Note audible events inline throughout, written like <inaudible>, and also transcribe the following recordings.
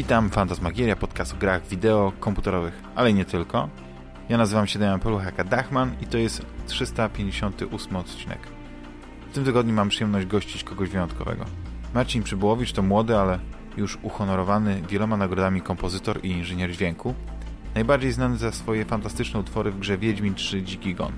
Witam, Fantasmagieria, podcast o grach wideo, komputerowych, ale nie tylko. Ja nazywam się Damian Peluchaka Dachman i to jest 358 odcinek. W tym tygodniu mam przyjemność gościć kogoś wyjątkowego. Marcin Przybyłowicz to młody, ale już uhonorowany wieloma nagrodami kompozytor i inżynier dźwięku, najbardziej znany za swoje fantastyczne utwory w grze Wiedźmin 3 Dziki Gon.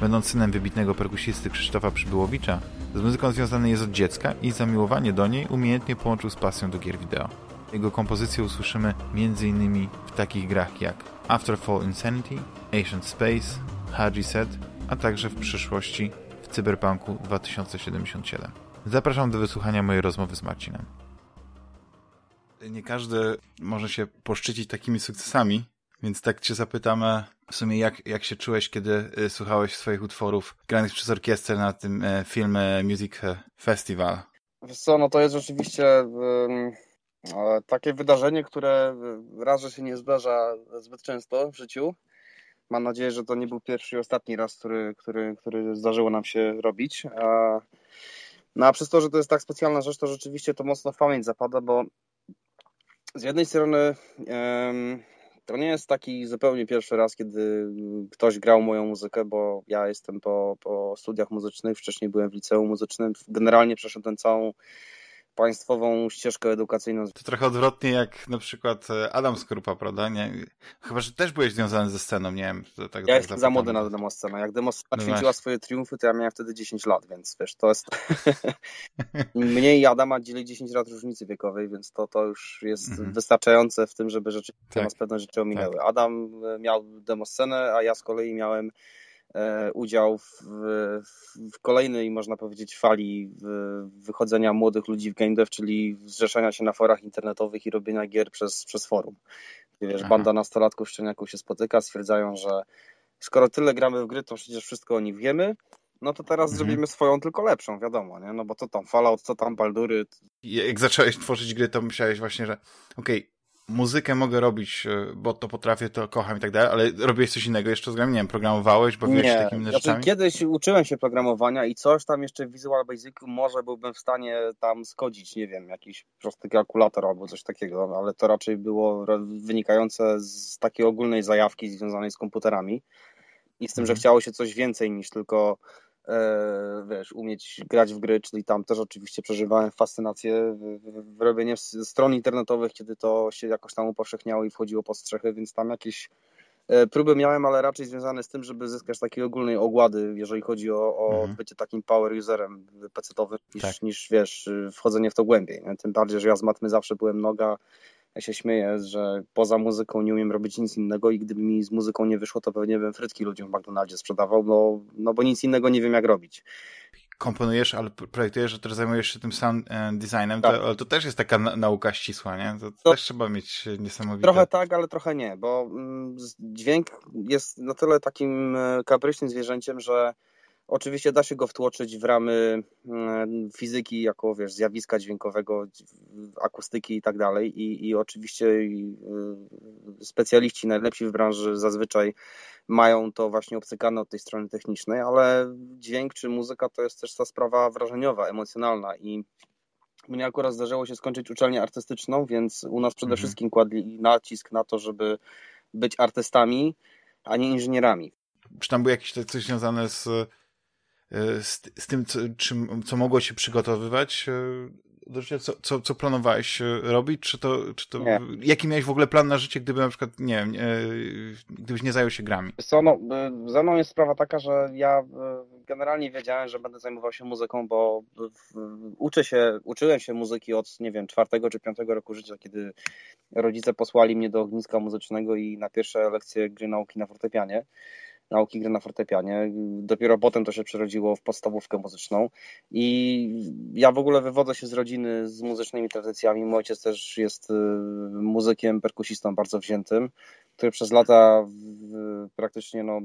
Będąc synem wybitnego perkusisty Krzysztofa Przybyłowicza, z muzyką związany jest od dziecka i zamiłowanie do niej umiejętnie połączył z pasją do gier wideo. Jego kompozycje usłyszymy m.in. w takich grach jak Afterfall Insanity, Ancient Space, Haji Set, a także w przyszłości w Cyberpunku 2077. Zapraszam do wysłuchania mojej rozmowy z Marcinem. Nie każdy może się poszczycić takimi sukcesami, więc tak cię zapytam e, w sumie jak, jak się czułeś, kiedy e, słuchałeś swoich utworów granych przez orkiestrę na tym e, filmie Music Festival? Wiesz co, no to jest rzeczywiście um, takie wydarzenie, które raz, że się nie zdarza zbyt często w życiu. Mam nadzieję, że to nie był pierwszy i ostatni raz, który, który, który zdarzyło nam się robić. No a przez to, że to jest tak specjalna rzecz, to rzeczywiście to mocno w pamięć zapada, bo z jednej strony to nie jest taki zupełnie pierwszy raz, kiedy ktoś grał moją muzykę, bo ja jestem po, po studiach muzycznych, wcześniej byłem w liceum muzycznym. Generalnie przeszedłem całą państwową ścieżkę edukacyjną. To trochę odwrotnie jak na przykład e, Adam Skorupa, prawda? Nie, chyba, że też byłeś związany ze sceną, nie wiem. To tak, ja tak jestem za młody na demoscenę. Jak demoscena no święciła swoje triumfy, to ja miałem wtedy 10 lat, więc wiesz, to jest... <laughs> Mnie i Adama dzieli 10 lat różnicy wiekowej, więc to, to już jest mhm. wystarczające w tym, żeby rzeczywiście tak. nas pewne rzeczy ominęły. Tak. Adam e, miał demoscenę, a ja z kolei miałem udział w, w, kolejnej, można powiedzieć, fali wychodzenia młodych ludzi w game dev, czyli zrzeszania się na forach internetowych i robienia gier przez, przez forum. Wiesz, Aha. banda nastolatków szczeniaków się spotyka, stwierdzają, że skoro tyle gramy w gry, to przecież wszystko o nich wiemy, no to teraz mhm. zrobimy swoją tylko lepszą, wiadomo, nie? No bo to tam Fallout, co tam Baldury. Jak zacząłeś tworzyć gry, to myślałeś właśnie, że okej, okay, muzykę mogę robić, e, bo to potrafię, to kocham i tak dalej, ale robiłeś coś innego jeszcze z grami? Nie wiem, programowałeś, bawiłeś się takimi znaczy, rzeczami? kiedyś uczyłem się programowania i coś tam jeszcze w Visual Basic może byłbym w stanie tam skodzić, nie wiem, jakiś prosty kalkulator albo coś takiego, ale to raczej było wynikające z takiej ogólnej zajawki związanej z komputerami i z tym, że mhm. chciało się coś więcej niż tylko wiesz, umieć grać w gry, czyli tam też oczywiście przeżywałem fascynację w, w robienie stron internetowych, kiedy to się jakoś tam upowszechniało i wchodziło pod strzechy, więc tam jakieś e, próby miałem, ale raczej związane z tym, żeby zyskać takiej ogólnej ogłady, jeżeli chodzi o, o mhm. bycie takim power userem pecetowym, niż, tak. niż wiesz, wchodzenie w to głębiej. Tym bardziej, że ja z matmy zawsze byłem noga ja się śmieję, że poza muzyką nie umiem robić nic innego i gdyby mi z muzyką nie wyszło, to pewnie bym frytki ludziom w McDonaldzie sprzedawał, no, no bo nic innego nie wiem jak robić. Komponujesz, ale projektujesz, że też zajmujesz się tym sound e, designem, tak. to, ale to też jest taka nauka ścisła, nie? To, to, też trzeba mieć niesamowite... Trochę tak, ale trochę nie, bo mm, dźwięk jest na tyle takim e, kapryśnym zwierzęciem, że Oczywiście da się go wtłoczyć w ramy mm, fizyki, jako wiesz, zjawiska dźwiękowego, akustyki i tak dalej. I, oczywiście y, specjaliści najlepsi w branży zazwyczaj mają to właśnie obcykane od tej strony technicznej, ale dźwięk czy muzyka to jest też ta sprawa wrażeniowa, emocjonalna i mnie akurat zdarzyło się skończyć uczelnię artystyczną, więc u nas przede mhm. wszystkim kładli nacisk na to, żeby być artystami, a nie inżynierami. Czy tam było jakieś coś związane z z, z tym, co, czym, co mogło się przygotowywać e, do życia? Co, co, co planowałeś e, robić? Czy to, czy to, nie. jaki miałeś w ogóle plan na życie, gdyby na przykład, nie wiem, gdybyś nie zajął się grami? Co, no, ze mną jest sprawa taka, że ja generalnie wiedziałem, że będę zajmował się muzyką, bo uczę się, uczyłem się muzyki od, nie wiem, czwartego czy piątego roku życia, kiedy rodzice posłali mnie do ogniska muzycznego i na pierwsze lekcje gry nauki na fortepianie nauki gry na fortepianie. Dopiero potem to się przerodziło w podstawówkę muzyczną. I ja w ogóle wywodzę się z rodziny z muzycznymi tradycjami. Mój ojciec też jest y, muzykiem, perkusistą bardzo wziętym, który przez lata praktycznie no,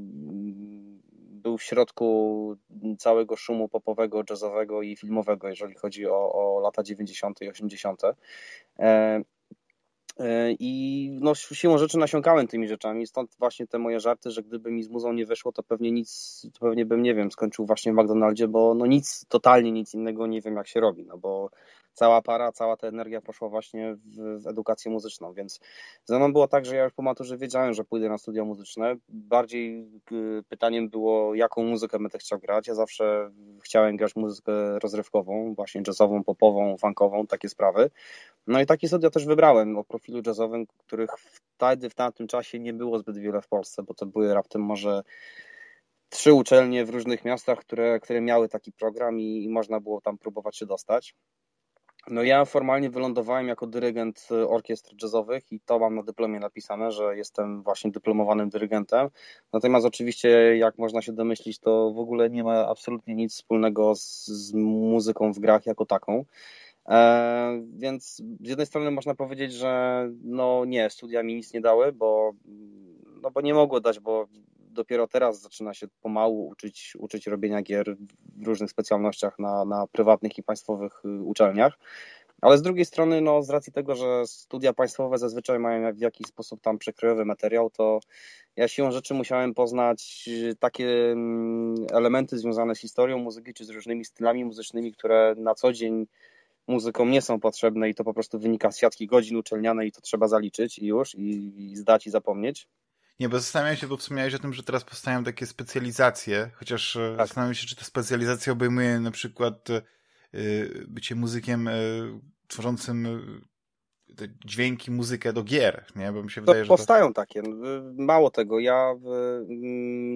był w środku całego szumu popowego, jazzowego i filmowego, jeżeli chodzi o, o lata 90. i 80. E, I no, siłą rzeczy nasiąkałem tymi rzeczami, stąd właśnie te moje żarty, że gdyby mi z muzą nie wyszło, to pewnie nic, to pewnie bym, nie wiem, skończył właśnie w McDonaldzie, bo no nic, totalnie nic innego nie wiem jak się robi, no bo cała para, cała ta energia poszła właśnie w, w, edukację muzyczną, więc ze mną było tak, że ja już po maturze wiedziałem, że pójdę na studia muzyczne. Bardziej y, pytaniem było, jaką muzykę będę chciał grać. Ja zawsze chciałem grać muzykę rozrywkową, właśnie jazzową, popową, funkową, takie sprawy. No i takie studia też wybrałem o profilu jazzowym, których wtedy, w tamtym czasie nie było zbyt wiele w Polsce, bo to były raptem może trzy uczelnie w różnych miastach, które, które miały taki program i, i można było tam próbować się dostać. No ja formalnie wylądowałem jako dyrygent orkiestr jazzowych i to mam na dyplomie napisane, że jestem właśnie dyplomowanym dyrygentem. Natomiast oczywiście, jak można się domyślić, to w ogóle nie ma absolutnie nic wspólnego z, z muzyką w grach jako taką. E, więc z jednej strony można powiedzieć, że no nie, studia mi nic nie dały, bo, no bo nie mogło dać, bo dopiero teraz zaczyna się pomału uczyć, uczyć robienia gier w różnych specjalnościach na, na prywatnych i państwowych y, uczelniach. Ale z drugiej strony, no, z racji tego, że studia państwowe zazwyczaj mają w jakiś sposób tam przekrojowy materiał, to ja siłą rzeczy musiałem poznać y, takie mm, elementy związane z historią muzyki czy z różnymi stylami muzycznymi, które na co dzień muzykom nie są potrzebne i to po prostu wynika z siatki godzin uczelnianej i to trzeba zaliczyć i już, i, i zdać i zapomnieć. Nie, bo zastanawiam się, bo wspomniałeś o tym, że teraz powstają takie specjalizacje, chociaż e, tak. zastanawiam się, czy ta specjalizacja obejmuje na przykład y, bycie muzykiem y, tworzącym dźwięki, muzykę do gier, nie? Bo mi się wydaje, to że powstają to... takie. Mało tego, ja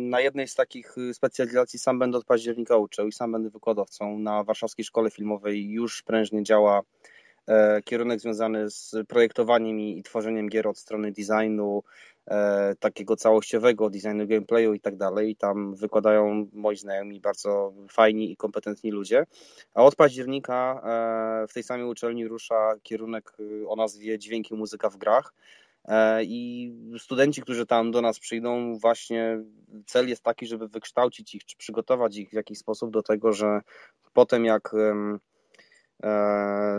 na jednej z takich specjalizacji sam będę od października uczył i sam będę wykładowcą. Na Warszawskiej Szkole Filmowej już prężnie działa kierunek związany z projektowaniem i tworzeniem gier od strony designu, E, takiego całościowego designu gameplayu i tak dalej. I tam wykładają moi znajomi bardzo fajni i kompetentni ludzie. A od października e, w tej samej uczelni rusza kierunek y, o nazwie Dźwięki muzyka w grach. E, I studenci, którzy tam do nas przyjdą, właśnie cel jest taki, żeby wykształcić ich, czy przygotować ich w jakiś sposób do tego, że potem jak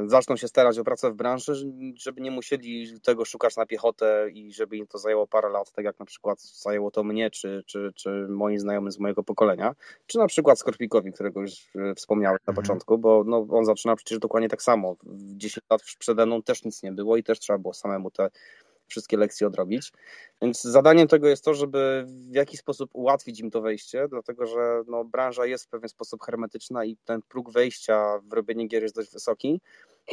zaczną się starać o pracę w branży, żeby nie musieli tego szukać na piechotę i żeby im to zajęło parę lat, tak jak na przykład zajęło to mnie, czy, czy, czy moi znajomi z mojego pokolenia, czy na przykład Skorpikowi, którego już e, wspomniałem na mhm. początku, bo no, on zaczyna przecież dokładnie tak samo. 10 lat przede mną też nic nie było i też trzeba było samemu te wszystkie lekcje odrobić. Więc zadaniem tego jest to, żeby w jakiś sposób ułatwić im to wejście, dlatego że no, branża jest w pewien sposób hermetyczna i ten próg wejścia w robienie gier jest dość wysoki,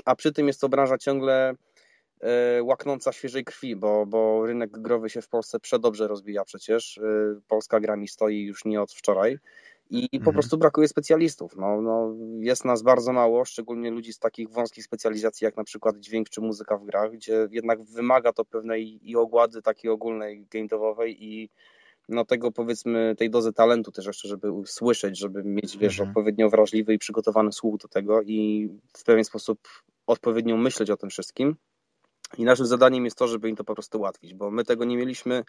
a przy tym jest to branża ciągle e, łaknąca świeżej krwi, bo, bo rynek growy się w Polsce przedobrze rozbija przecież. E, Polska gra mi stoi już nie od wczoraj i mhm. po prostu brakuje specjalistów. No, no, jest nas bardzo mało, szczególnie ludzi z takich wąskich specjalizacji, jak na przykład dźwięk czy muzyka w grach, gdzie jednak wymaga to pewnej i ogłady takiej ogólnej game i no tego powiedzmy, tej dozy talentu też jeszcze, żeby słyszeć, żeby mieć, wiesz, mhm. odpowiednio wrażliwy i przygotowany słuch do tego i w pewien sposób odpowiednio myśleć o tym wszystkim. I naszym zadaniem jest to, żeby im to po prostu ułatwić, bo my tego nie mieliśmy,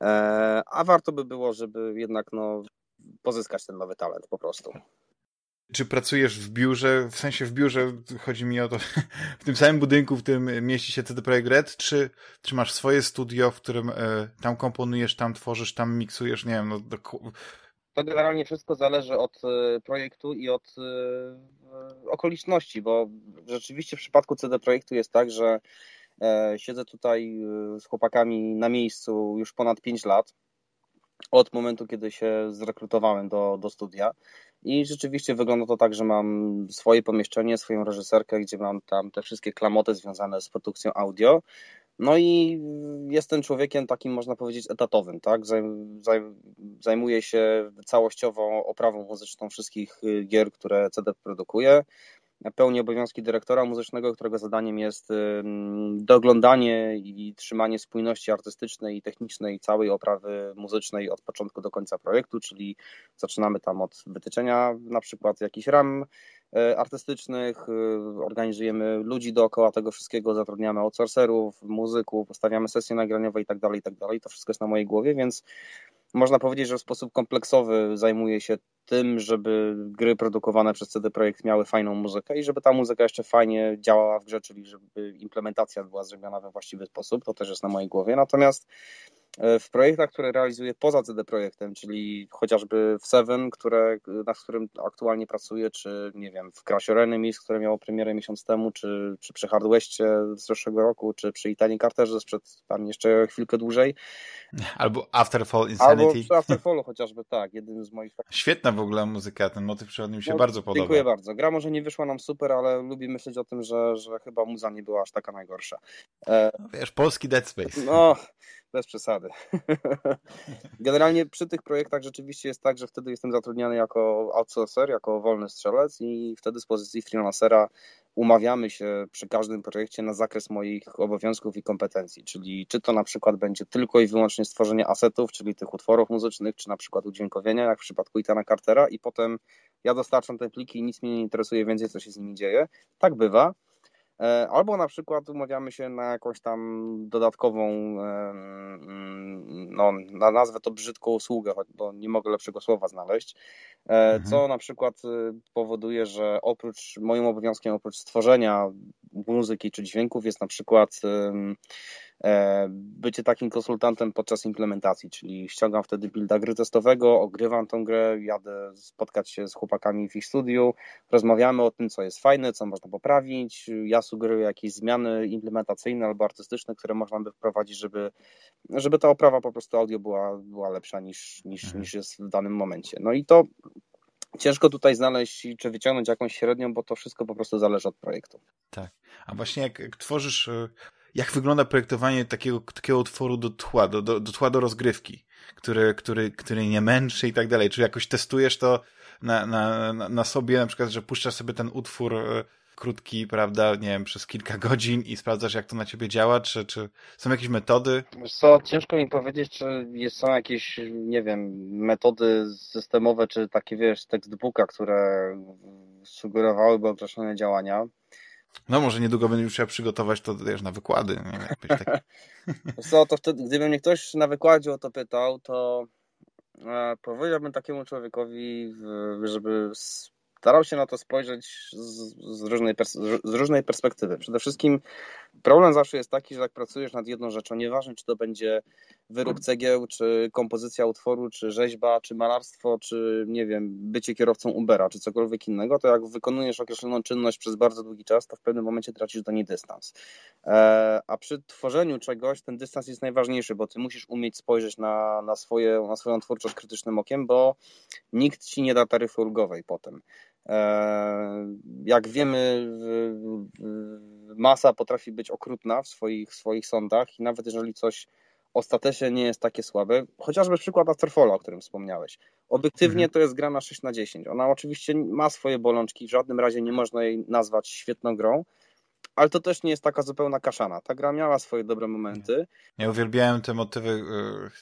e, a warto by było, żeby jednak no, pozyskać ten nowy talent po prostu. Czy pracujesz w biurze, w sensie w biurze, chodzi mi o to, <laughs> w tym samym budynku, w tym mieści się CD Projekt Red, czy, czy masz swoje studio, w którym e, tam komponujesz, tam tworzysz, tam miksujesz, nie wiem, no... Do... To generalnie wszystko zależy od e, projektu i od e, okoliczności, bo rzeczywiście w przypadku CD Projektu jest tak, że e, siedzę tutaj z chłopakami na miejscu już ponad 5 lat, od momentu, kiedy się zrekrutowałem do, do studia. I rzeczywiście wygląda to tak, że mam swoje pomieszczenie, swoją reżyserkę, gdzie mam tam te wszystkie klamoty związane z produkcją audio. No i jestem człowiekiem takim, można powiedzieć, etatowym, tak? Zajmuję się całościową oprawą muzyczną wszystkich gier, które CD produkuje pełni obowiązki dyrektora muzycznego, którego zadaniem jest doglądanie i trzymanie spójności artystycznej i technicznej całej oprawy muzycznej od początku do końca projektu, czyli zaczynamy tam od wytyczenia na przykład jakichś ram e, artystycznych, e, organizujemy ludzi dookoła tego wszystkiego, zatrudniamy outsourcerów, muzyków, ustawiamy sesje nagraniowe i tak dalej, i tak. To wszystko jest na mojej głowie, więc można powiedzieć, że w sposób kompleksowy zajmuje się tym, żeby gry produkowane przez CD Projekt miały fajną muzykę i żeby ta muzyka jeszcze fajnie działała w grze, czyli żeby implementacja była zrobiona we właściwy sposób. To też jest na mojej głowie. Natomiast E, w projektach, które realizuję poza CD Projektem, czyli chociażby w Seven, które, nad którym aktualnie pracuję, czy nie wiem, w Crash Enemies, które miało premierę miesiąc temu, czy, czy przy Hard Westie z zeszłego roku, czy przy Italian Carterze sprzed tam jeszcze chwilkę dłużej. Albo Afterfall Insanity. Albo przy Afterfallu chociażby, tak, jednym z moich... Świetna w ogóle muzyka, ten motyw przewodni mi się no, bardzo podoba. Dziękuję bardzo. Gra może nie wyszła nam super, ale lubię myśleć o tym, że, że chyba muza nie była aż taka najgorsza. E... Wiesz, polski Dead Space. No, bez przesady. <laughs> Generalnie przy tych projektach rzeczywiście jest tak, że wtedy jestem zatrudniany jako outsourcer, jako wolny strzelec i wtedy z pozycji freelancera umawiamy się przy każdym projekcie na zakres moich obowiązków i kompetencji, czyli czy to na przykład będzie tylko i wyłącznie stworzenie asetów, czyli tych utworów muzycznych, czy na przykład udźwiękowienia, jak w przypadku Itana Cartera i potem ja dostarczam te pliki i nic mnie nie interesuje więcej, co się z nimi dzieje. Tak bywa. E, albo na przykład umawiamy się na jakąś tam dodatkową, no, na nazwę to brzydką usługę, bo nie mogę lepszego słowa znaleźć, e, mhm. co na przykład powoduje, że oprócz moim obowiązkiem, oprócz stworzenia muzyki czy dźwięków jest na przykład E, bycie takim konsultantem podczas implementacji, czyli ściągam wtedy builda gry testowego, ogrywam tą grę, jadę spotkać się z chłopakami w ich studiu, rozmawiamy o tym, co jest fajne, co można poprawić, ja sugeruję jakieś zmiany implementacyjne albo artystyczne, które można by wprowadzić, żeby, żeby ta oprawa po prostu audio była, była lepsza niż, niż, mhm. niż jest w danym momencie. No i to ciężko tutaj znaleźć czy wyciągnąć jakąś średnią, bo to wszystko po prostu zależy od projektu. Tak. A właśnie jak, tworzysz e, jak wygląda projektowanie takiego, takiego utworu do tła, do, do, do tła do rozgrywki, który, który, który nie męczy i tak dalej. Czy jakoś testujesz to na, na, na sobie, na przykład, że puszczasz sobie ten utwór e, krótki, prawda, nie wiem, przez kilka <laughs> godzin i sprawdzasz, jak to na ciebie działa, czy, czy są jakieś metody? Co, ciężko mi powiedzieć, czy jest, są jakieś, nie wiem, metody systemowe, czy takie, wiesz, textbooka, które sugerowałyby określone działania. No może niedługo już chciał przygotować to wiesz, na wykłady. Nie? Tak... <laughs> Co, to wtedy, gdyby mnie ktoś na wykładzie o to pytał, to e, powiedziałbym takiemu człowiekowi, żeby starał się na to spojrzeć z, z, różnej, z różnej perspektywy. Przede wszystkim problem zawsze jest taki, że jak pracujesz nad jedną rzeczą, nieważne czy to będzie wyrób cegieł, czy kompozycja utworu, czy rzeźba, czy malarstwo, czy nie wiem, bycie kierowcą Ubera, czy cokolwiek innego, to jak wykonujesz określoną czynność przez bardzo długi czas, to w pewnym momencie tracisz do niej dystans. E, a przy tworzeniu czegoś ten dystans jest najważniejszy, bo ty musisz umieć spojrzeć na, na, swoje, na swoją twórczość krytycznym okiem, bo nikt ci nie da taryfy ulgowej potem. E, jak wiemy, masa potrafi być okrutna w swoich, swoich sądach i nawet jeżeli coś ostatecznie nie jest takie słabe, chociażby przykład Afterfalla, o którym wspomniałeś. Obiektywnie mhm. to jest gra na 6 na 10. Ona oczywiście ma swoje bolączki, w żadnym razie nie można jej nazwać świetną grą, ale to też nie jest taka zupełna kaszana. Ta gra miała swoje dobre momenty. Ja uwielbiałem te motywy,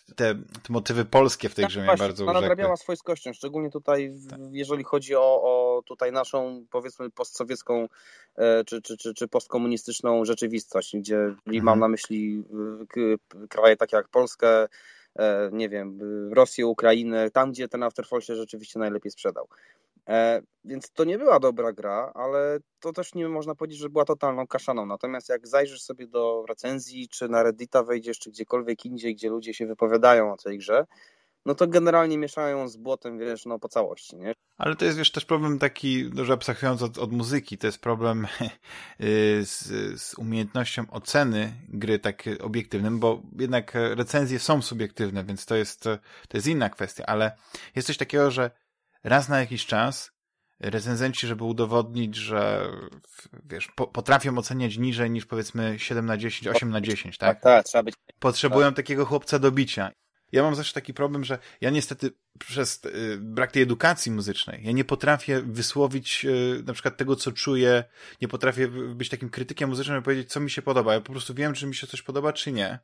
y, te, te motywy polskie w tej tak, grze mnie bardzo Ona nadrabiała swojskością, szczególnie tutaj, tak. jeżeli chodzi o, o tutaj naszą, powiedzmy, postsowiecką e, czy, czy, czy, czy postkomunistyczną rzeczywistość, gdzie mhm. mam na myśli y, kraje takie jak Polskę, e, nie wiem, Rosję, Ukrainę, tam gdzie ten Afterfall się rzeczywiście najlepiej sprzedał. E, więc to nie była dobra gra, ale to też nie można powiedzieć, że była totalną kaszaną. Natomiast jak zajrzysz sobie do recenzji, czy na Reddita wejdziesz, czy gdziekolwiek indziej, gdzie ludzie się wypowiadają o tej grze, no to generalnie mieszają z błotem, wiesz, no po całości, nie? Ale to jest, wiesz, też problem taki, że abstrahując od, od muzyki, to jest problem <laughs> y, z, z umiejętnością oceny gry tak obiektywnym, bo jednak recenzje są subiektywne, więc to jest, to jest inna kwestia, ale jest coś takiego, że raz na jakiś czas recenzenci, żeby udowodnić, że wiesz, po, potrafią oceniać niżej niż powiedzmy 7 na 10, 8 na 10, tak? Tak, tak, trzeba być. Potrzebują tak. takiego chłopca do bicia. Ja mam zawsze taki problem, że ja niestety przez y, brak tej edukacji muzycznej, ja nie potrafię wysłowić y, na przykład tego, co czuję, nie potrafię być takim krytykiem muzycznym i powiedzieć, co mi się podoba. Ja po prostu wiem, czy mi się coś podoba, czy nie.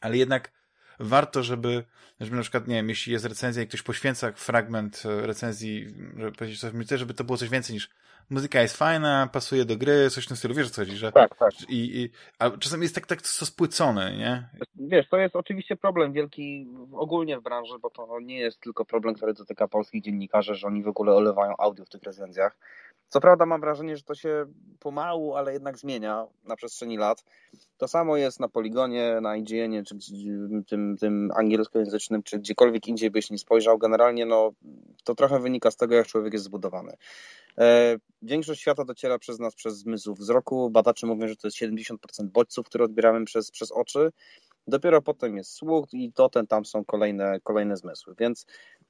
Ale jednak warto, żeby, żeby na przykład, nie wiem, jeśli jest recenzja i ktoś poświęca fragment e, recenzji, żeby powiedzieć coś, myślę, żeby to było coś więcej niż muzyka jest fajna, pasuje do gry, coś w tym stylu, wiesz o co chodzi, że... Tak, tak. I, i, a czasem jest tak, tak to spłycone, nie? Wiesz, to jest oczywiście problem wielki ogólnie w branży, bo to nie jest tylko problem, który dotyka polskich dziennikarzy, że oni w ogóle olewają audio w tych recenzjach. Co prawda mam wrażenie, że to się pomału, ale jednak zmienia na przestrzeni lat. To samo jest na Poligonie, na IGN, czy tym, tym angielskojęzycznym, czy gdziekolwiek indziej byś nie spojrzał. Generalnie no, to trochę wynika z tego, jak człowiek jest zbudowany. E, większość świata dociera przez nas przez zmysł wzroku. Badacze mówią, że to jest 70% bodźców, które odbieramy przez, przez oczy. Dopiero potem jest słuch i to ten tam są kolejne, kolejne zmysły. Więc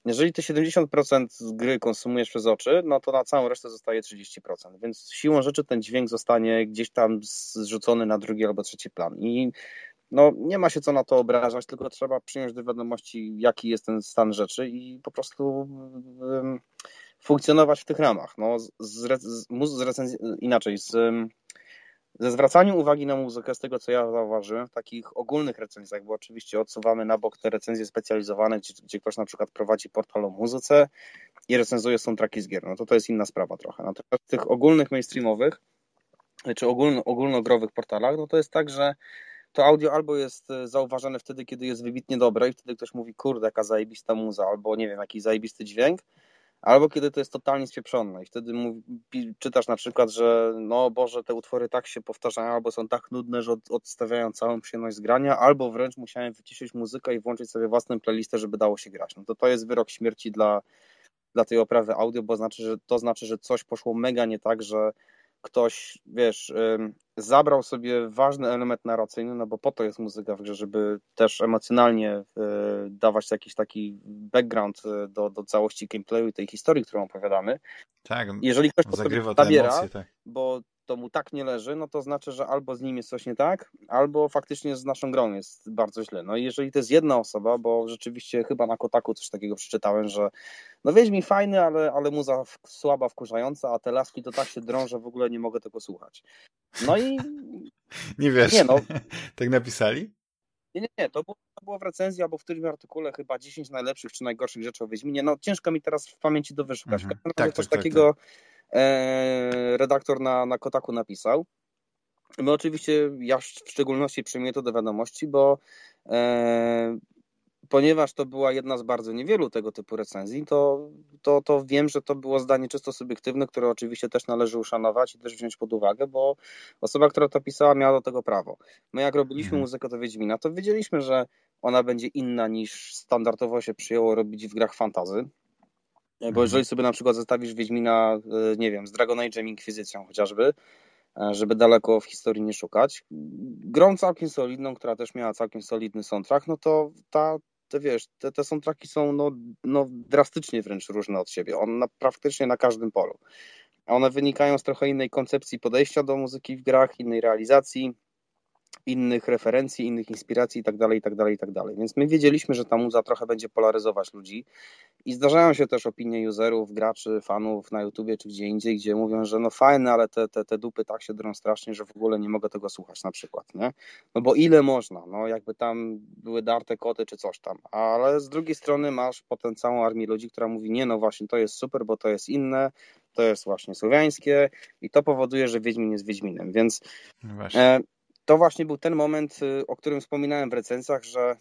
jeżeli ty 70% z gry konsumujesz przez oczy, no to na całą resztę zostaje 30%. Więc siłą rzeczy ten dźwięk zostanie gdzieś tam zrzucony na drugi albo trzeci plan. I no, nie ma się co na to obrażać, tylko trzeba przyjąć do wiadomości, jaki jest ten stan rzeczy i po prostu um, funkcjonować w tych ramach. No, z, z, z recenzji, inaczej, z ze zwracaniem uwagi na muzykę, z tego co ja zauważyłem, w takich ogólnych recenzjach, bo oczywiście odsuwamy na bok te recenzje specjalizowane, gdzie, gdzie ktoś na przykład prowadzi portal o muzyce i recenzuje soundtracki z gier, no to to jest inna sprawa trochę. Natomiast w tych ogólnych mainstreamowych, czy ogólno, ogólnogrowych portalach, no to jest tak, że to audio albo jest e, zauważane wtedy, kiedy jest wybitnie dobre i wtedy ktoś mówi, kurde, jaka zajebista muza, albo nie wiem, jaki zajebisty dźwięk, Albo kiedy to jest totalnie spieprzone i wtedy czytasz na przykład, że no Boże, te utwory tak się powtarzają, albo są tak nudne, że od, odstawiają całą przyjemność z grania, albo wręcz musiałem wyciszyć muzykę i włączyć sobie własną playlistę, żeby dało się grać. No to to jest wyrok śmierci dla, dla tej oprawy audio, bo znaczy, że to znaczy, że coś poszło mega nie tak, że ktoś, wiesz, zabrał sobie ważny element narracyjny, no bo po to jest muzyka w grze, żeby też emocjonalnie e, dawać jakiś taki background e, do, do całości gameplayu i tej historii, którą opowiadamy. Tak, jeżeli ktoś to sobie zabiera, emocje, tak. bo to mu tak nie leży, no to znaczy, że albo z nim jest coś nie tak, albo faktycznie z naszą grą jest bardzo źle. No i jeżeli to jest jedna osoba, bo rzeczywiście chyba na Kotaku coś takiego przeczytałem, że no mi fajny, ale, ale muza słaba, wkurzająca, a te laski to tak się drążę, w ogóle nie mogę tego słuchać. No i... <laughs> Nie wiesz, nie, no. <laughs> tak napisali? Nie, nie, nie, to było, to było w recenzji albo w którymś artykule chyba 10 najlepszych czy najgorszych rzeczy o Wiedźminie. No ciężko mi teraz w pamięci to wyszukać. Mhm. Tak, coś tak, tak, takiego tak, redaktor na, na Kotaku napisał. My oczywiście, ja w szczególności przyjmuję to do wiadomości, bo e, ponieważ to była jedna z bardzo niewielu tego typu recenzji, to, to, to wiem, że to było zdanie czysto subiektywne, które oczywiście też należy uszanować i też wziąć pod uwagę, bo osoba, która to pisała, miała do tego prawo. My jak robiliśmy mhm. muzykę do Wiedźmina, to wiedzieliśmy, że ona będzie inna niż standardowo się przyjęło robić w grach fantazy. Bo mhm. jeżeli sobie na przykład zestawisz Wiedźmina, e, nie wiem, z Dragon Age'em Inkwizycją chociażby, e, żeby daleko w historii nie szukać. Grą całkiem solidną, która też miała całkiem solidny soundtrack, no to ta, te wiesz, te, te soundtracki są no, no drastycznie wręcz różne od siebie. On na, praktycznie na każdym polu. One wynikają z trochę innej koncepcji podejścia do muzyki w grach, innej realizacji, innych referencji, innych inspiracji itd., itd., itd. Więc my wiedzieliśmy, że ta muza trochę będzie polaryzować ludzi i zdarzają się też opinie userów, graczy, fanów na YouTubie czy gdzie indziej, gdzie mówią, że no fajne, ale te, te, te dupy tak się drą strasznie, że w ogóle nie mogę tego słuchać na przykład, nie? No bo ile można, no jakby tam były darte koty czy coś tam, ale z drugiej strony masz potem całą armię ludzi, która mówi, nie no właśnie to jest super, bo to jest inne, to jest właśnie słowiańskie i to powoduje, że Wiedźmin jest Wiedźminem, więc no e, to właśnie był ten moment, y, o którym wspominałem w recenzjach, że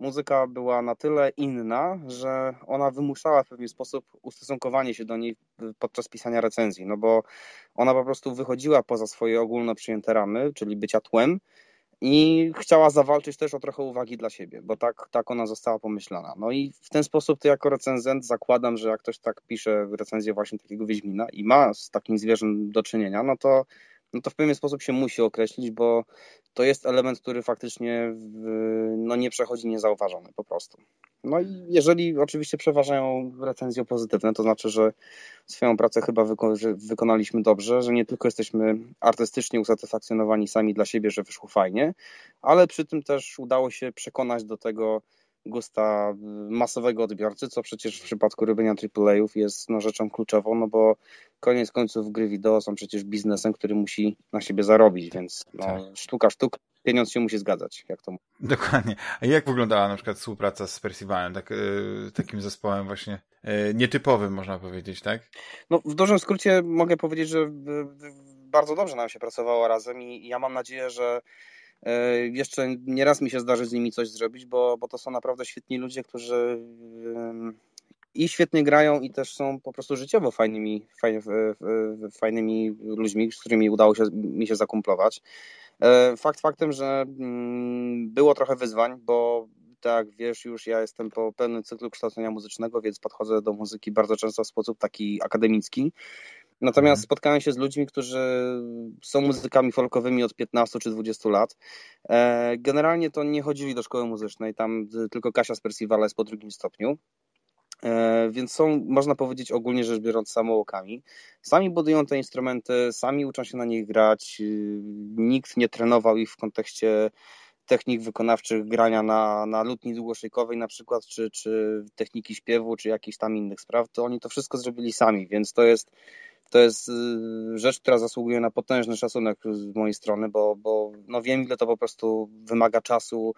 muzyka była na tyle inna, że ona wymuszała w pewien sposób ustosunkowanie się do niej podczas pisania recenzji, no bo ona po prostu wychodziła poza swoje ogólno przyjęte ramy, czyli bycia tłem i chciała zawalczyć też o trochę uwagi dla siebie, bo tak, tak ona została pomyślana. No i w ten sposób ty jako recenzent zakładam, że jak ktoś tak pisze recenzję właśnie takiego Wiedźmina i ma z takim zwierzem do czynienia, no to no to w pewien sposób się musi określić, bo to jest element, który faktycznie no, nie przechodzi niezauważony po prostu. No i jeżeli oczywiście przeważają recenzje pozytywne, to znaczy, że swoją pracę chyba wyko wykonaliśmy dobrze, że nie tylko jesteśmy artystycznie usatysfakcjonowani sami dla siebie, że wyszło fajnie, ale przy tym też udało się przekonać do tego gusta masowego odbiorcy, co przecież w przypadku robienia AAA-ów jest no, rzeczą kluczową, no bo koniec końców gry wideo są przecież biznesem, który musi na siebie zarobić, więc no, tak. sztuka sztuk, pieniądz się musi zgadzać, jak to Dokładnie. A jak wyglądała na przykład współpraca z Percivalem, tak, yy, takim zespołem właśnie nietypowym, można powiedzieć, tak? No, w dużym skrócie mogę powiedzieć, że bardzo dobrze nam się pracowało razem i ja mam nadzieję, że jeszcze nie raz mi się zdarzy z nimi coś zrobić, bo, bo to są naprawdę świetni ludzie, którzy i świetnie grają i też są po prostu życiowo fajnymi, fajny, fajnymi ludźmi, z którymi udało się, mi się zakumplować. E, fakt faktem, że mm, było trochę wyzwań, bo tak wiesz już, ja jestem po pełnym cyklu kształcenia muzycznego, więc podchodzę do muzyki bardzo często w sposób taki akademicki. Natomiast mhm. spotkałem się z ludźmi, którzy są muzykami folkowymi od 15 czy 20 lat. E, generalnie to nie chodzili do szkoły muzycznej, tam tylko Kasia z Percivala jest po drugim stopniu. E, więc są, można powiedzieć, ogólnie rzecz biorąc, samołokami. Sami budują te instrumenty, sami uczą się na nich grać. Y, nikt nie trenował ich w kontekście technik wykonawczych grania na, na lutni długoszyjkowej na przykład, czy, czy techniki śpiewu, czy jakichś tam innych spraw, to oni to wszystko zrobili sami, więc to jest to jest y, rzecz, która zasługuje na potężny szacunek z mojej strony, bo, bo no wiem, ile to po prostu wymaga czasu,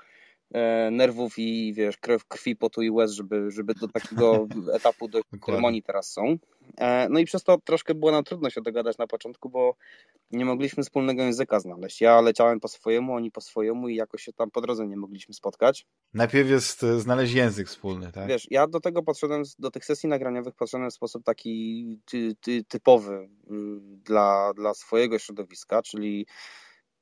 nerwów i wiesz, krew, krwi, potu i łez, żeby, żeby do takiego <laughs> etapu do którym oni teraz są. E, no i przez to troszkę było nam trudno się dogadać na początku, bo nie mogliśmy wspólnego języka znaleźć. Ja leciałem po swojemu, oni po swojemu i jakoś się tam po drodze nie mogliśmy spotkać. Najpierw jest e, znaleźć język wspólny, tak? Wiesz, ja do tego podszedłem, do tych sesji nagraniowych podszedłem w sposób taki ty, ty, typowy y, dla, dla swojego środowiska, czyli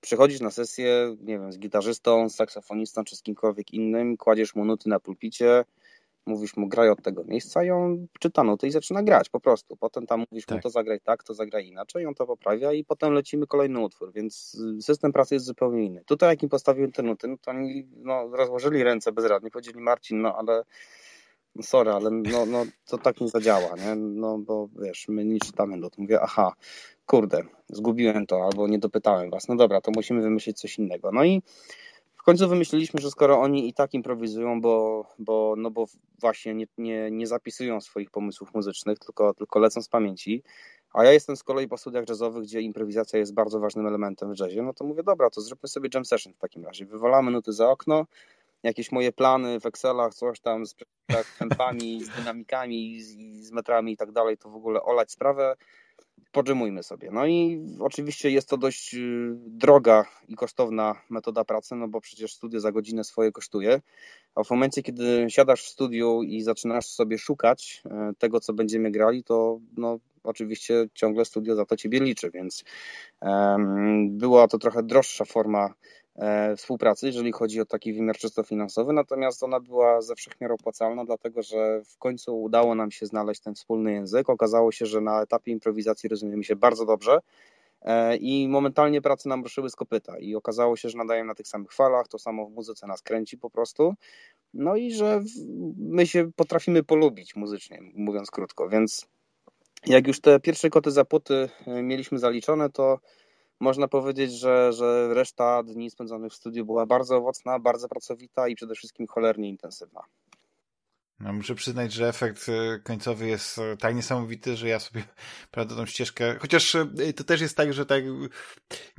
przychodzisz na sesję, nie wiem, z gitarzystą, z saksofonistą czy z kimkolwiek innym, kładziesz mu nuty na pulpicie, mówisz mu graj od tego miejsca i on czyta nuty i zaczyna grać po prostu. Potem tam mówisz tak. mu to zagraj tak, to zagraj inaczej, on to poprawia i potem lecimy kolejny utwór, więc system pracy jest zupełnie inny. Tutaj jak im postawiłem te nuty, no to oni no, rozłożyli ręce bezradnie, powiedzieli Marcin, no ale sorry, ale no, no, to tak nie zadziała, nie? No bo wiesz, my nie czytamy nut. Mówię, aha, kurde, zgubiłem to albo nie dopytałem was. No dobra, to musimy wymyślić coś innego. No i w końcu wymyśliliśmy, że skoro oni i tak improwizują, bo, bo, no bo właśnie nie, nie, nie zapisują swoich pomysłów muzycznych, tylko, tylko lecą z pamięci, a ja jestem z kolei po studiach jazzowych, gdzie improwizacja jest bardzo ważnym elementem w jazzie, no to mówię, dobra, to zróbmy sobie jam session w takim razie. Wywalamy nuty za okno, jakieś moje plany w Excelach, coś tam z tempami, z dynamikami, z, z metrami i tak dalej, to w ogóle olać sprawę, podrzymujmy sobie. No i oczywiście jest to dość y, droga i kosztowna metoda pracy, no bo przecież studio za godzinę swoje kosztuje, a w momencie, kiedy siadasz w studiu i zaczynasz sobie szukać e, tego, co będziemy grali, to no, oczywiście ciągle studio za to ciebie liczy, więc um, była to trochę droższa forma współpracy, jeżeli chodzi o taki wymiar czysto finansowy, natomiast ona była ze wszechmiar opłacalna, dlatego że w końcu udało nam się znaleźć ten wspólny język. Okazało się, że na etapie improwizacji rozumiemy się bardzo dobrze e, i momentalnie prace nam ruszyły z kopyta. I okazało się, że nadajemy na tych samych falach, to samo w muzyce nas kręci po prostu, no i że my się potrafimy polubić muzycznie, mówiąc krótko, więc jak już te pierwsze koty za płoty e, mieliśmy zaliczone, to można powiedzieć, że, że reszta dni spędzonych w studiu była bardzo owocna, bardzo pracowita i przede wszystkim cholernie intensywna. No, muszę przyznać, że efekt e, końcowy jest e, tak niesamowity, że ja sobie <laughs> prawda tą ścieżkę, chociaż e, to też jest tak, że tak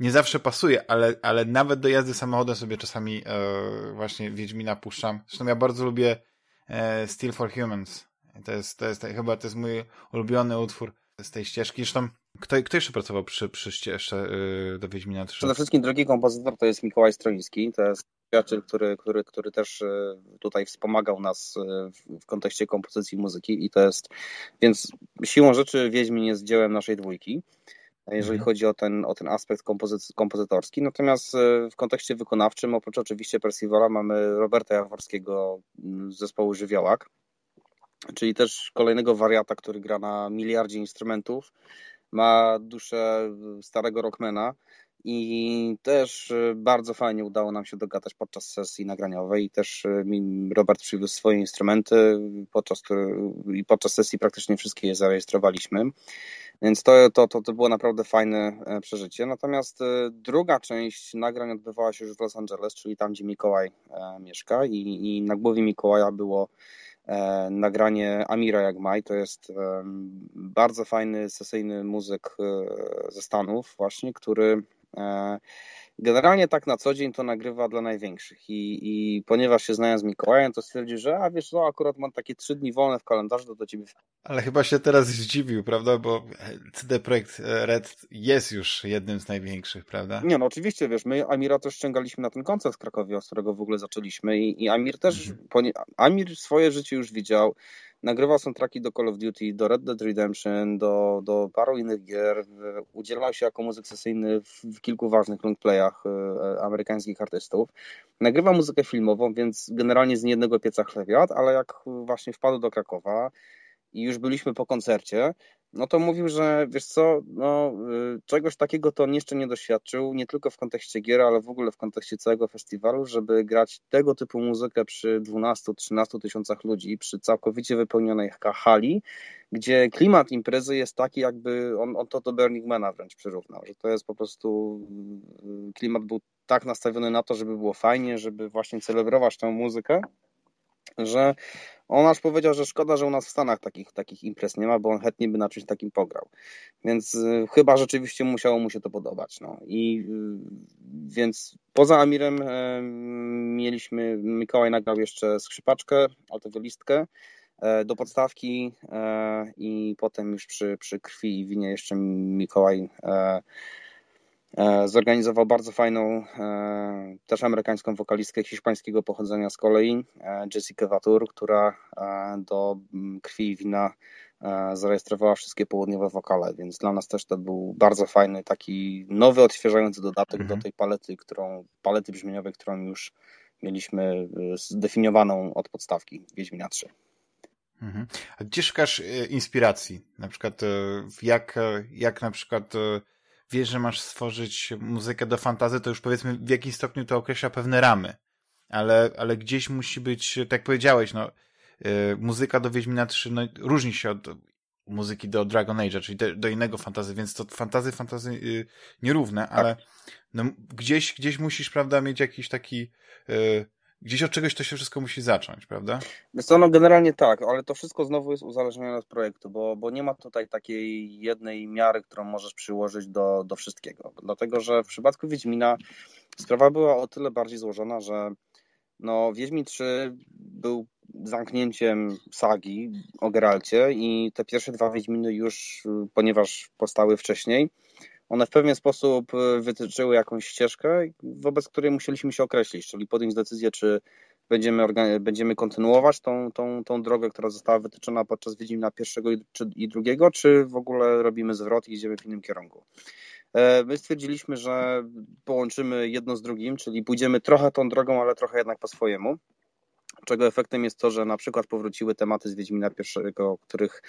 nie zawsze pasuje, ale, ale nawet do jazdy samochodem sobie czasami e, właśnie Wiedźmina puszczam. Zresztą ja bardzo lubię e, Steel for Humans. To jest, to jest chyba to jest mój ulubiony utwór z tej ścieżki. Zresztą kto, kto jeszcze pracował przy, przy ścieżce yy, do Wiedźmina 3? Przede wszystkim drugi kompozytor to jest Mikołaj Stroiński, to jest przyjaciel, który, który, który też y, tutaj wspomagał nas y, w, kontekście kompozycji muzyki i to jest, więc siłą rzeczy Wiedźmin jest dziełem naszej dwójki jeżeli mhm. chodzi o ten, o ten aspekt kompozy- kompozytorski. Natomiast y, w kontekście wykonawczym, oprócz oczywiście Percivala, mamy Roberta Jaworskiego z zespołu Żywiołak, czyli też kolejnego wariata, który gra na miliardzie instrumentów ma duszę starego rockmana i też e, bardzo fajnie udało nam się dogadać podczas sesji nagraniowej też e, Robert przywiózł swoje instrumenty podczas, i podczas sesji praktycznie wszystkie je zarejestrowaliśmy. Więc to, to, to, to było naprawdę fajne e, przeżycie. Natomiast druga część nagrań odbywała się już w Los Angeles, czyli tam, gdzie Mikołaj mieszka i, i na głowie Mikołaja było E, nagranie Amira Jagmaj. To jest bardzo fajny, sesyjny muzyk e, ze Stanów właśnie, który e, Generalnie tak na co dzień to nagrywa dla największych i, i ponieważ się znają z Mikołajem, to stwierdził, że a wiesz co, akurat mam takie trzy dni wolne w kalendarzu, to do ciebie... Ale chyba się teraz zdziwił, prawda, bo CD Projekt Red jest już jednym z największych, prawda? Nie, no oczywiście, wiesz, my Amira też ściągaliśmy na ten koncert w Krakowie, z którego w ogóle zaczęliśmy i, i Amir też, mhm. Amir swoje życie już widział, Nagrywał soundtracki do Call of Duty, do Red Dead Redemption, do, do paru innych gier. Udzielał się jako muzyk sesyjny w, kilku ważnych longplayach e, amerykańskich artystów. Nagrywa muzykę filmową, więc generalnie z niejednego pieca chlewiat, ale jak właśnie wpadł do Krakowa i już byliśmy po koncercie, no to mówił, że wiesz co, no, y, czegoś takiego to on jeszcze nie doświadczył, nie tylko w kontekście gier, ale w ogóle w kontekście całego festiwalu, żeby grać tego typu muzykę przy 12-13 tysiącach ludzi, przy całkowicie wypełnionej hali, gdzie klimat imprezy jest taki, jakby on, on to do Burning Mana wręcz przyrównał, że to jest po prostu y, klimat był tak nastawiony na to, żeby było fajnie, żeby właśnie celebrować tę muzykę, że on aż powiedział, że szkoda, że u nas w Stanach takich, takich imprez nie ma, bo on chętnie by na czymś takim pograł. Więc y, chyba rzeczywiście musiało mu się to podobać. No. I y, więc poza Amirem y, mieliśmy, Mikołaj nagrał jeszcze skrzypaczkę, altowolistkę e, do podstawki e, i potem już przy, przy krwi i winie jeszcze Mikołaj E, zorganizował bardzo fajną, e, też amerykańską wokalistkę hiszpańskiego pochodzenia z kolei, e, Jessica Watur, która do mm, krwi i wina zarejestrowała wszystkie południowe wokale, więc dla nas też to był bardzo fajny, taki nowy, odświeżający dodatek mhm. do tej palety, którą, palety brzmieniowej, którą już mieliśmy zdefiniowaną od podstawki Wiedźmina 3. Mhm. A gdzie szukasz inspiracji? Na przykład jak, jak na przykład wiesz, że masz stworzyć muzykę do fantazy, to już powiedzmy w jakim stopniu to określa pewne ramy. Ale, ale gdzieś musi być, tak jak powiedziałeś, no, yy, muzyka do Wiedźmina 3 no, różni się od muzyki do Dragon Age'a, czyli do, do innego fantazy, więc to fantazy, fantazy yy, nierówne, ale no, gdzieś, gdzieś musisz, prawda, mieć jakiś taki yy, gdzieś od czegoś to się wszystko musi zacząć, prawda? Co, no generalnie tak, ale to wszystko znowu jest uzależnione od projektu, bo, bo nie ma tutaj takiej jednej miary, którą możesz przyłożyć do, do wszystkiego. Dlatego, że w przypadku Wiedźmina sprawa była o tyle bardziej złożona, że no, Wiedźmin 3 był zamknięciem sagi o Geralcie i te pierwsze dwa Wiedźminy już, ponieważ powstały wcześniej, one w pewien sposób e, wytyczyły jakąś ścieżkę, wobec której musieliśmy się określić, czyli podjąć decyzję, czy będziemy, będziemy kontynuować tą, tą, tą drogę, która została wytyczona podczas Wiedźmina pierwszego i, czy, i drugiego, czy w ogóle robimy zwrot i idziemy w innym kierunku. E, my stwierdziliśmy, że połączymy jedno z drugim, czyli pójdziemy trochę tą drogą, ale trochę jednak po swojemu. Czego efektem jest to, że na przykład powróciły tematy z Wiedźmina pierwszego, których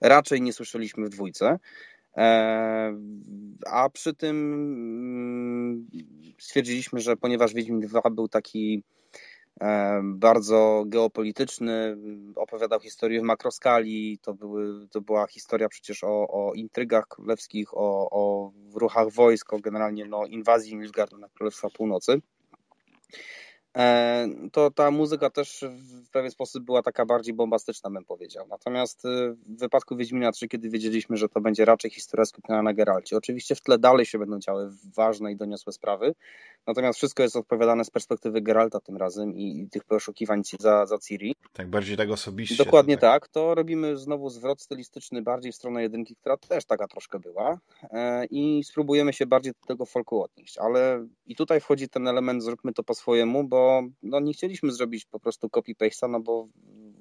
raczej nie słyszeliśmy w dwójce. E, a przy tym mm, stwierdziliśmy, że ponieważ Wiedźmin 2 był taki e, bardzo geopolityczny, opowiadał historię w makroskali, to, były, to była historia przecież o, o intrygach królewskich, o, o ruchach wojsk, o generalnie no, inwazji Nilfgaardu na Królestwa Północy to ta muzyka też w pewien sposób była taka bardziej bombastyczna, bym powiedział. Natomiast y, w wypadku Wiedźmina 3, kiedy wiedzieliśmy, że to będzie raczej historia skupiona na Geralcie, oczywiście w tle dalej się będą działy ważne i doniosłe sprawy, natomiast wszystko jest odpowiadane z perspektywy Geralta tym razem i, i tych poszukiwań za, za Ciri. Tak, bardziej tak osobiście. Dokładnie tak. tak. To robimy znowu zwrot stylistyczny bardziej w stronę jedynki, która też taka troszkę była e, i spróbujemy się bardziej do tego folku odnieść, ale i tutaj wchodzi ten element, zróbmy to po swojemu, bo no, nie chcieliśmy zrobić po prostu copy-paste'a, no bo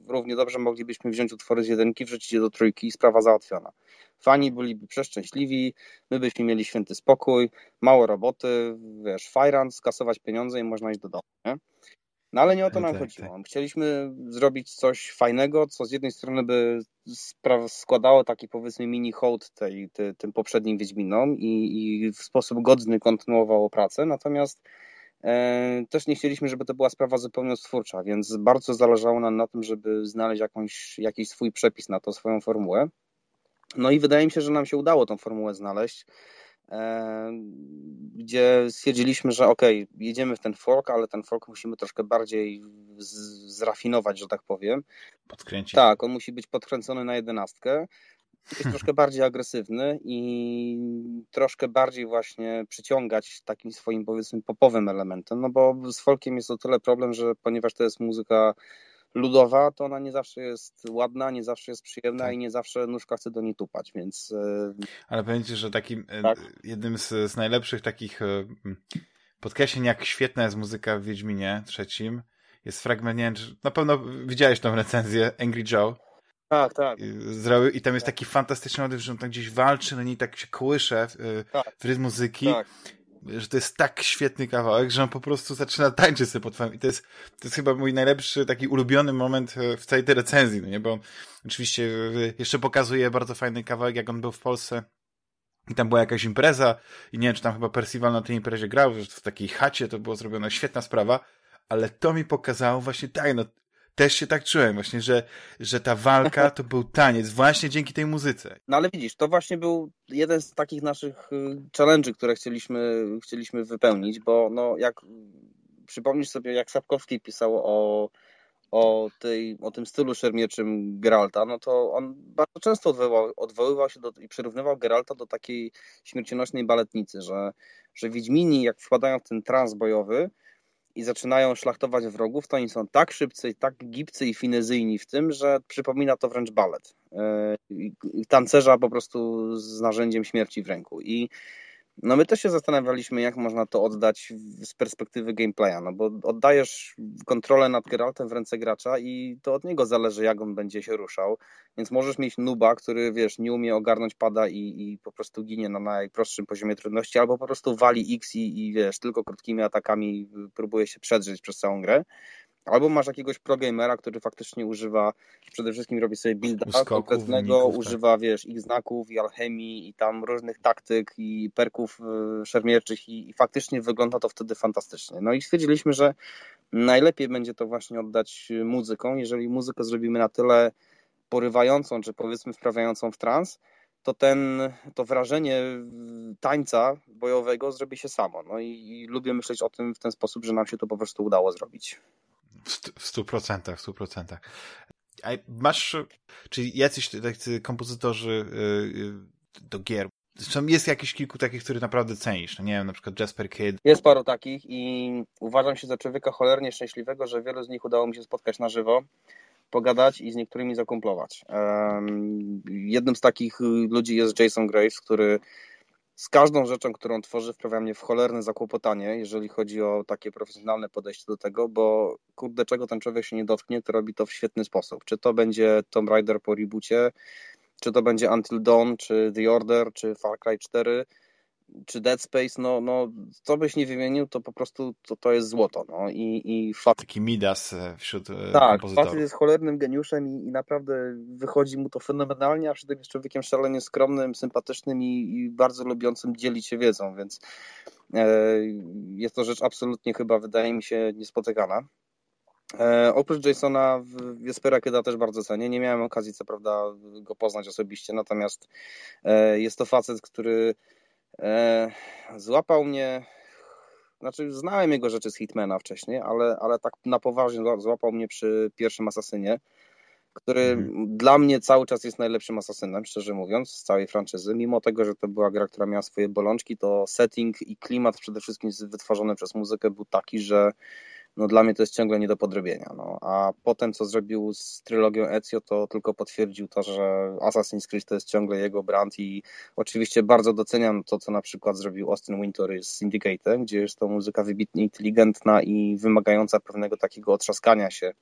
równie dobrze moglibyśmy wziąć utwory z jedynki, wrzucić je do trójki i sprawa załatwiona. Fani byliby przeszczęśliwi, my byśmy mieli święty spokój, mało roboty, wiesz, fajran, skasować pieniądze i można iść do domu, nie? No ale nie o to nam tak, chodziło. Tak. Chcieliśmy zrobić coś fajnego, co z jednej strony by składało taki powiedzmy mini hołd tej, tej, tym poprzednim Wiedźminom i, i w sposób godny kontynuowało pracę, natomiast też nie chcieliśmy, żeby to była sprawa zupełnie stwórcza, więc bardzo zależało nam na tym, żeby znaleźć jakąś, jakiś swój przepis na to, swoją formułę. No i wydaje mi się, że nam się udało tą formułę znaleźć, e, gdzie stwierdziliśmy, że ok, jedziemy w ten folk, ale ten folk musimy troszkę bardziej zrafinować, że tak powiem. Podkręcić. Tak, on musi być podkręcony na jedenastkę. Jest troszkę bardziej agresywny i troszkę bardziej właśnie przyciągać takim swoim powiedzmy popowym elementem, no bo z folkiem jest o tyle problem, że ponieważ to jest muzyka ludowa, to ona nie zawsze jest ładna, nie zawsze jest przyjemna tak. i nie zawsze nóżka chce do niej tupać, więc... E, Ale Ci, że takim e, tak? jednym z, z najlepszych takich e, podkreśleń, jak świetna jest muzyka w Wiedźminie trzecim, jest fragment, nie wiem, na pewno widziałeś tą recenzję Angry Joe. Tak, tak. I tam jest taki fantastyczny motyw, że on tam gdzieś walczy, no i tak się kołysze w, tak. w rytm muzyki. Tak że to jest tak świetny kawałek, że on po prostu zaczyna tańczyć sobie pod twoim i to jest, to jest chyba mój najlepszy, taki ulubiony moment e, w całej tej recenzji, no nie, bo on oczywiście e, jeszcze pokazuje bardzo fajny kawałek, jak on był w Polsce i tam była jakaś impreza i nie wiem, czy tam chyba Percival na tej imprezie grał, że w takiej chacie to było zrobione, świetna sprawa, ale to mi pokazało właśnie tak, no też się tak czułem właśnie, że, że ta walka to był taniec właśnie dzięki tej muzyce. No ale widzisz, to właśnie był jeden z takich naszych y, challenge'y, które chcieliśmy, chcieliśmy wypełnić, bo no jak przypomnisz sobie, jak Sapkowski pisał o, o, tej, o tym stylu szermierczym Geralta, no to on bardzo często odwoływał, odwoływał się do, i przyrównywał Geralta do takiej śmiercionośnej baletnicy, że, że Wiedźmini jak wpadają w ten trans bojowy, i zaczynają szlachtować wrogów, to oni są tak szybcy, tak gibcy i finezyjni w tym, że przypomina to wręcz balet. E, tancerza po prostu z narzędziem śmierci w ręku. I no my też się zastanawialiśmy, jak można to oddać z perspektywy gameplaya, no bo oddajesz kontrolę nad Geraltem w ręce gracza i to od niego zależy, jak on będzie się ruszał, więc możesz mieć nuba, który, wiesz, nie umie ogarnąć pada i, i po prostu ginie na najprostszym poziomie trudności, albo po prostu wali X i, i wiesz, tylko krótkimi atakami próbuje się przedrzeć przez całą grę, Albo masz jakiegoś progamera, który faktycznie używa, przede wszystkim robi sobie builda konkretnego, tak. używa, tak. wiesz, ich znaków i alchemii i tam różnych taktyk i perków y, szermierczych i, i faktycznie wygląda to wtedy fantastycznie. No i stwierdziliśmy, że najlepiej będzie to właśnie oddać muzyką, jeżeli muzykę zrobimy na tyle porywającą, czy powiedzmy wprawiającą w trans, to ten, to wrażenie tańca bojowego zrobi się samo. No i, i lubię myśleć o tym w ten sposób, że nam się to po prostu udało zrobić. W stu procentach, w stu procentach. A masz, czy jacyś tacy kompozytorzy y, y, do gier, Zresztą jest jakiś kilku takich, których naprawdę cenisz. No nie wiem, na przykład Jasper Kidd. Jest paru takich i uważam się za człowieka cholernie szczęśliwego, że wielu z nich udało mi się spotkać na żywo, pogadać i z niektórymi zakumplować. Um, jednym z takich ludzi jest Jason Graves, który z każdą rzeczą, którą tworzy, wprawia mnie w cholerne zakłopotanie, jeżeli chodzi o takie profesjonalne podejście do tego, bo kurde, czego ten człowiek się nie dotknie, to robi to w świetny sposób. Czy to będzie Tomb Raider po reboocie, czy to będzie Until Dawn, czy The Order, czy Far Cry 4, czy Dead Space, no, no co byś nie wymienił, to po prostu to, to jest złoto. No. I, i Fat... Taki Midas e, wśród e, Tak, facet jest cholernym geniuszem i, i, naprawdę wychodzi mu to fenomenalnie, a przy tym jest człowiekiem szalenie skromnym, sympatycznym i, i bardzo lubiącym dzielić się wiedzą, więc e, jest to rzecz absolutnie chyba, wydaje mi się, niespotykana. E, oprócz Jasona Wiespera Kyda też bardzo cenię. Nie miałem okazji, co prawda, go poznać osobiście, natomiast e, jest to facet, który E, złapał mnie, znaczy znałem jego rzeczy z Hitmana wcześniej, ale, ale tak na poważnie złapał mnie przy pierwszym Asasynie, który mhm. dla mnie cały czas jest najlepszym asasynem, szczerze mówiąc, z całej franczyzy. Mimo tego, że to była gra, która miała swoje bolączki, to setting i klimat przede wszystkim wytworzony przez muzykę był taki, że no dla mnie to jest ciągle nie do podrobienia. No. A potem, co zrobił z trylogią Ezio, to tylko potwierdził to, że Assassin's Creed to jest ciągle jego brand i oczywiście bardzo doceniam to, co na przykład zrobił Austin Wintory z Syndicatem, gdzie jest to muzyka wybitnie inteligentna i wymagająca pewnego takiego otrzaskania się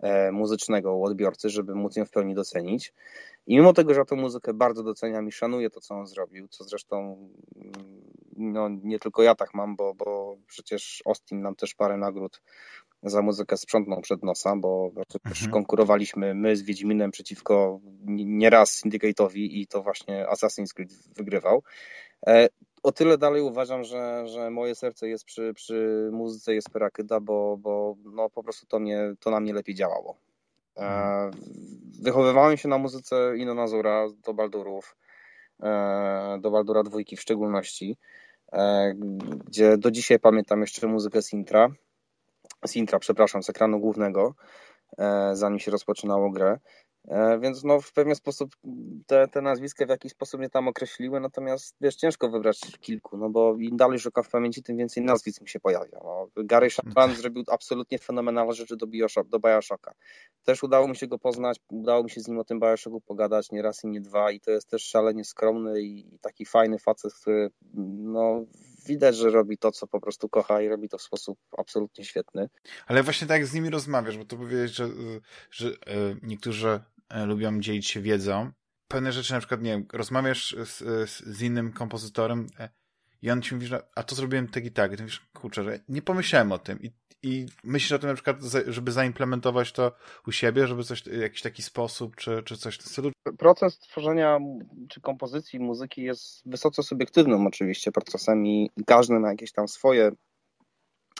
e, muzycznego u odbiorcy, żeby móc ją w pełni docenić. I mimo tego, że tę muzykę bardzo doceniam i szanuję to, co on zrobił, co zresztą mm, no, nie tylko ja tak mam, bo, bo przecież Austin nam też parę nagród za muzykę sprzątnął przed nosa, bo też mhm. konkurowaliśmy my z Wiedźminem przeciwko nieraz Syndicate'owi i to właśnie Assassin's Creed wygrywał. E, o tyle dalej uważam, że, że moje serce jest przy, przy muzyce Jespera Kyda, bo, bo no, po prostu to, mnie, to na mnie lepiej działało. E, wychowywałem się na muzyce Inonazura, do Baldurów, e, do Baldura dwójki w szczególności, e, gdzie do dzisiaj pamiętam jeszcze muzykę Sintra, Sintra, przepraszam, z ekranu głównego, zanim się rozpoczynało grę. E, więc no w pewien sposób te, te nazwiska w jakiś sposób mnie tam określiły, natomiast wiesz, ciężko wybrać kilku, no bo im dalej szukam w pamięci, tym więcej nazwisk mi się pojawia. No, Gary Chapman no zrobił absolutnie fenomenalne rzeczy do, Bioshock, do Bioshocka. Też udało mi się go poznać, udało mi się z nim o tym Bioshocku pogadać nie raz i nie dwa i to jest też szalenie skromny i taki fajny facet, który no widać, że robi to, co po prostu kocha i robi to w sposób absolutnie świetny. Ale właśnie tak jak z nimi rozmawiasz, bo to powiedzieć, że, że e, niektórzy lubią dzielić się wiedzą. Pewne rzeczy, na przykład, nie wiem, rozmawiasz z, z innym kompozytorem e, i on ci mówi, że a to zrobiłem tak i tak. I ty mówisz, kurczę, że nie pomyślałem o tym. I, i myślisz o tym na przykład, żeby zaimplementować to u siebie, żeby coś, jakiś taki sposób, czy, czy coś w stylu? Proces tworzenia czy kompozycji muzyki jest wysoce subiektywnym oczywiście procesem i każdy ma jakieś tam swoje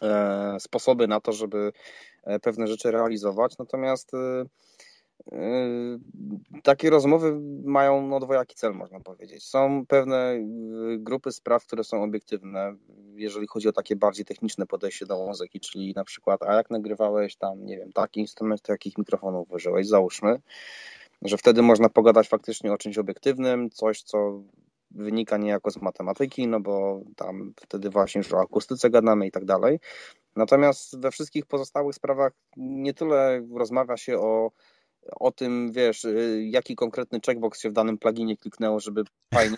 e, sposoby na to, żeby e, pewne rzeczy realizować. Natomiast e, takie rozmowy mają no, dwojaki cel, można powiedzieć. Są pewne yy, grupy spraw, które są obiektywne, jeżeli chodzi o takie bardziej techniczne podejście do muzyki, czyli na przykład, a jak nagrywałeś tam, nie wiem, taki instrument, to jakich mikrofonów użyłeś, załóżmy, że wtedy można pogadać faktycznie o czymś obiektywnym, coś, co wynika niejako z matematyki, no bo tam wtedy właśnie już o akustyce gadamy i tak dalej. Natomiast we wszystkich pozostałych sprawach nie tyle rozmawia się o o tym, wiesz, y, jaki konkretny checkbox się w danym pluginie kliknęło, żeby <laughs> fajnie,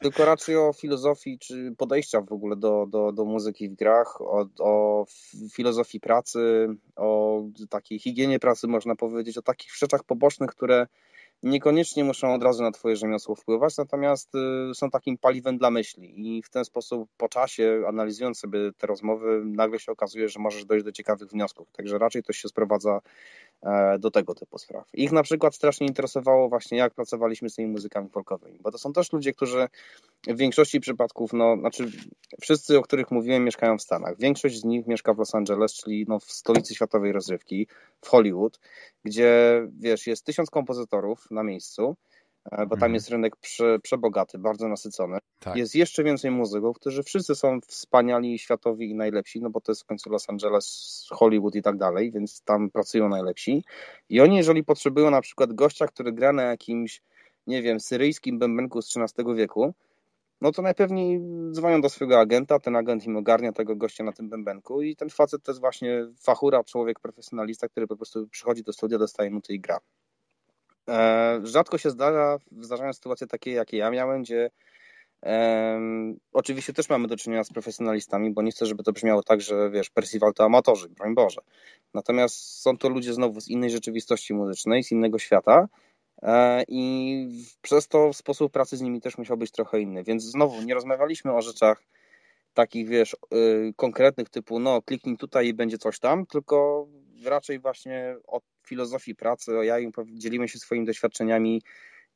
tylko raczej o filozofii czy podejścia w ogóle do, do, do muzyki w grach, o, o filozofii pracy, o takiej higienie pracy, można powiedzieć, o takich rzeczach pobocznych, które niekoniecznie muszą od razu na Twoje rzemiosło wpływać, natomiast y, są takim paliwem dla myśli i w ten sposób po czasie, analizując sobie te rozmowy, nagle się okazuje, że możesz dojść do ciekawych wniosków. Także raczej to się sprowadza do tego typu spraw. Ich na przykład strasznie interesowało właśnie, jak pracowaliśmy z tymi muzykami folkowymi, bo to są też ludzie, którzy w większości przypadków, no, znaczy wszyscy, o których mówiłem, mieszkają w Stanach. Większość z nich mieszka w Los Angeles, czyli no, w stolicy światowej rozrywki, w Hollywood, gdzie, wiesz, jest tysiąc kompozytorów, na miejscu, e, bo tam mhm. jest rynek prze, przebogaty, bardzo nasycony. Tak. Jest jeszcze więcej muzyków, którzy wszyscy są wspaniali, światowi i najlepsi, no bo to jest w końcu Los Angeles, Hollywood i tak dalej, więc tam pracują najlepsi. I oni, jeżeli potrzebują na przykład gościa, który gra na jakimś, nie wiem, syryjskim bębenku z XIII wieku, no to najpewniej dzwonią do swojego agenta, ten agent im ogarnia tego gościa na tym bębenku i ten facet to jest właśnie fachura, człowiek, profesjonalista, który po prostu przychodzi do studia, dostaje nuty i gra. E, rzadko się zdarza, zdarzają sytuacje takie, jakie ja miałem, gdzie um, oczywiście też mamy do czynienia z profesjonalistami, bo nie chcę, żeby to brzmiało tak, że wiesz, Percival to amatorzy, broń Boże. Natomiast są to ludzie znowu z innej rzeczywistości muzycznej, z innego świata e, i przez to sposób pracy z nimi też musiał być trochę inny. Więc znowu nie rozmawialiśmy o rzeczach takich, wiesz, y, konkretnych typu, no kliknij tutaj i będzie coś tam, tylko raczej właśnie o filozofii pracy, ja im dzielimy się swoimi doświadczeniami,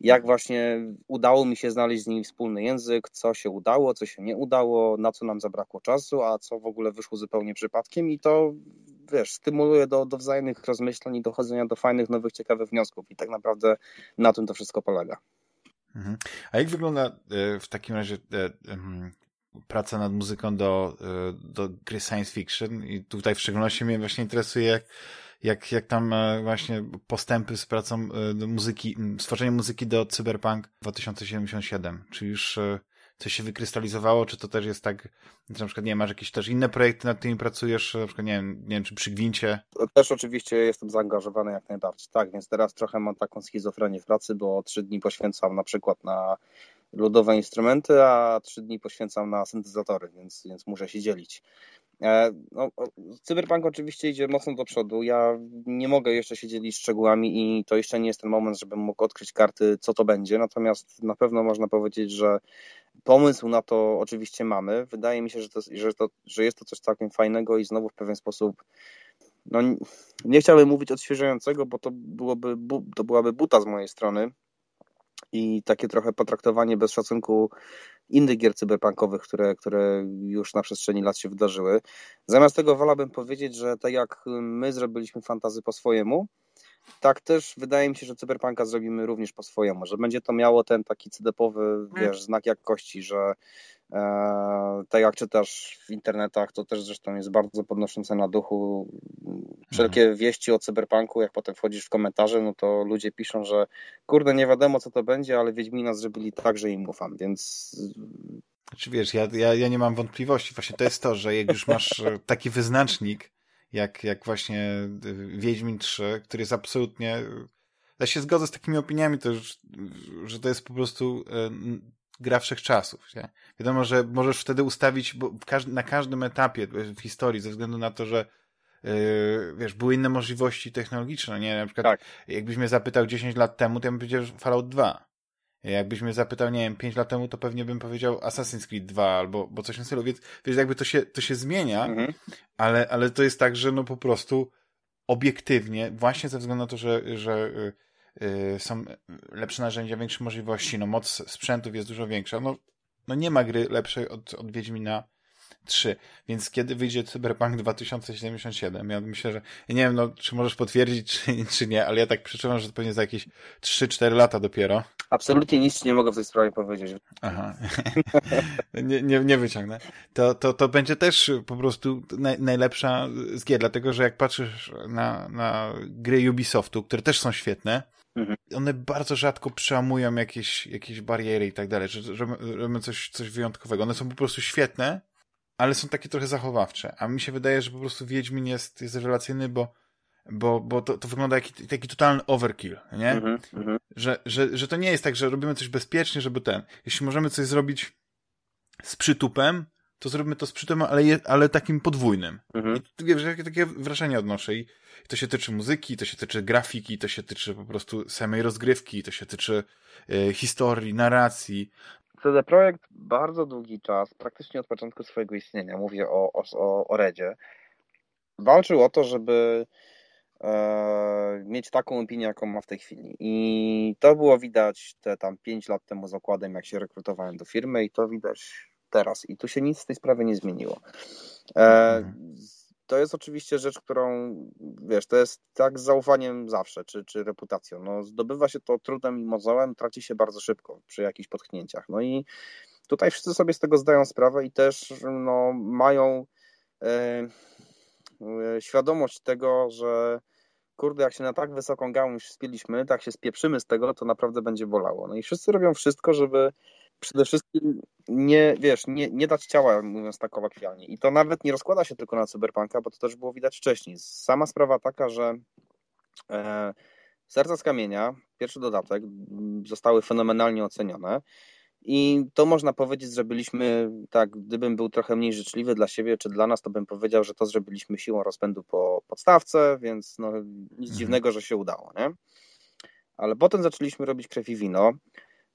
jak właśnie udało mi się znaleźć z nimi wspólny język, co się udało, co się nie udało, na co nam zabrakło czasu, a co w ogóle wyszło zupełnie przypadkiem i to, wiesz, stymuluje do, do wzajemnych rozmyśleń i dochodzenia do fajnych, nowych, ciekawych wniosków i tak naprawdę na tym to wszystko polega. Mhm. A jak wygląda e, w takim razie e, praca nad muzyką do, e, do gry science fiction i tutaj w szczególności mnie właśnie interesuje, jak jak, jak tam e, właśnie postępy z pracą e, muzyki, stworzeniem muzyki do Cyberpunk 2077. Czy już e, coś się wykrystalizowało, czy to też jest tak, że na przykład nie masz jakieś też inne projekty, nad którymi pracujesz, na przykład nie wiem, nie wiem czy przy Gwincie? Też oczywiście jestem zaangażowany jak najbardziej, tak, więc teraz trochę mam taką schizofrenię w pracy, bo trzy dni poświęcam na przykład na ludowe instrumenty, a trzy dni poświęcam na syntezatory, więc, więc muszę się dzielić. E, no, Cyberpunk oczywiście idzie mocno do przodu. Ja nie mogę jeszcze się dzielić szczegółami i to jeszcze nie jest ten moment, żebym mógł odkryć karty, co to będzie. Natomiast na pewno można powiedzieć, że pomysł na to oczywiście mamy. Wydaje mi się, że, to, że, to, że jest to coś całkiem fajnego i znowu w pewien sposób no, nie chciałbym mówić odświeżającego, bo to, byłoby, to byłaby buta z mojej strony, i takie trochę potraktowanie bez szacunku innych gier cyberpunkowych, które, które już na przestrzeni lat się wydarzyły. Zamiast tego wolałbym powiedzieć, że tak jak my zrobiliśmy fantazy po swojemu, tak też wydaje mi się, że cyberpunka zrobimy również po swojemu, że będzie to miało ten taki CDP-owy, wiesz, znak jakości, że tak jak czytasz w internetach, to też zresztą jest bardzo podnoszące na duchu. Wszelkie mhm. wieści o cyberpunku, jak potem wchodzisz w komentarze, no to ludzie piszą, że kurde, nie wiadomo co to będzie, ale Wiedźmina zrobili tak, że im ufam, więc... Znaczy wiesz, ja, ja, ja nie mam wątpliwości. Właśnie to jest to, że jak już masz e, taki wyznacznik, jak, jak właśnie e, Wiedźmin 3, który jest absolutnie... Ja się zgodzę z takimi opiniami, to, że to jest po prostu gra wszechczasów. Nie? Wiadomo, że możesz wtedy ustawić bo na każdym etapie w historii, ze względu na to, że yy, wiesz, były inne możliwości technologiczne, nie? Na przykład, tak. jakbyś mnie zapytał 10 lat temu, to ja bym powiedział, że Fallout 2. Jakbyś mnie zapytał, nie wiem, 5 lat temu, to pewnie bym powiedział Assassin's Creed 2 albo bo coś na stylu, więc wiesz, jakby to się, to się zmienia, mhm. ale, ale to jest tak, że no po prostu obiektywnie, właśnie ze względu na to, że, że yy, są lepsze narzędzia, większe możliwości, no moc sprzętów jest dużo większa. No, no nie ma gry lepszej od, od Wiedźmina 3. Więc kiedy wyjdzie Cyberpunk 2077? Ja myślę, że nie wiem, no, czy możesz potwierdzić, czy, czy nie, ale ja tak przeczuwam, że to pewnie za jakieś 3-4 lata dopiero. Absolutnie nic nie mogę w tej sprawie powiedzieć. Aha. <laughs> nie, nie, nie wyciągnę. To, to, to będzie też po prostu naj, najlepsza z gier, dlatego że jak patrzysz na, na gry Ubisoftu, które też są świetne, Mhm. One bardzo rzadko przełamują jakieś, jakieś bariery i tak dalej, że robią coś, coś wyjątkowego. One są po prostu świetne, ale są takie trochę zachowawcze. A mi się wydaje, że po prostu Wiedźmin jest, jest rewelacyjny, bo, bo, bo to, to wygląda jak taki totalny overkill, nie? Mhm, mhm. że, że, że to nie jest tak, że robimy coś bezpiecznie, żeby ten. Jeśli możemy coś zrobić z przytupem, to zróbmy to z przytupem, ale, je, ale takim podwójnym. Mhm. I takie, takie wrażenie odnoszę. I to się tyczy muzyki, to się tyczy grafiki, to się tyczy po prostu samej rozgrywki, to się tyczy e, historii, narracji. CD Projekt bardzo długi czas, praktycznie od początku swojego istnienia, mówię o, o, o Redzie, walczył o to, żeby e, mieć taką opinię, jaką ma w tej chwili. I to było widać te tam 5 lat temu z okładem, jak się rekrutowałem do firmy, i to widać teraz. I tu się nic w tej sprawie nie zmieniło. E, mhm to jest oczywiście rzecz, którą, wiesz, to jest tak z zaufaniem zawsze, czy, czy reputacją. No, zdobywa się to trudem i mozołem, traci się bardzo szybko przy jakichś potknięciach. No i tutaj wszyscy sobie z tego zdają sprawę i też no, mają e, e, świadomość tego, że kurde, jak się na tak wysoką gałąź spieliśmy, tak się spieprzymy z tego, to naprawdę będzie bolało. No i wszyscy robią wszystko, żeby przede wszystkim nie, wiesz, nie, nie dać ciała, mówiąc tak kolokwialnie. I to nawet nie rozkłada się tylko na cyberpunka, bo to też było widać wcześniej. Sama sprawa taka, że e, Serca z Kamienia, pierwszy dodatek, zostały fenomenalnie ocenione. I to można powiedzieć, że byliśmy, tak, gdybym był trochę mniej życzliwy dla siebie czy dla nas, to bym powiedział, że to zrobiliśmy siłą rozpędu po podstawce, więc no, nic mhm. dziwnego, że się udało, nie? Ale potem zaczęliśmy robić krew i wino.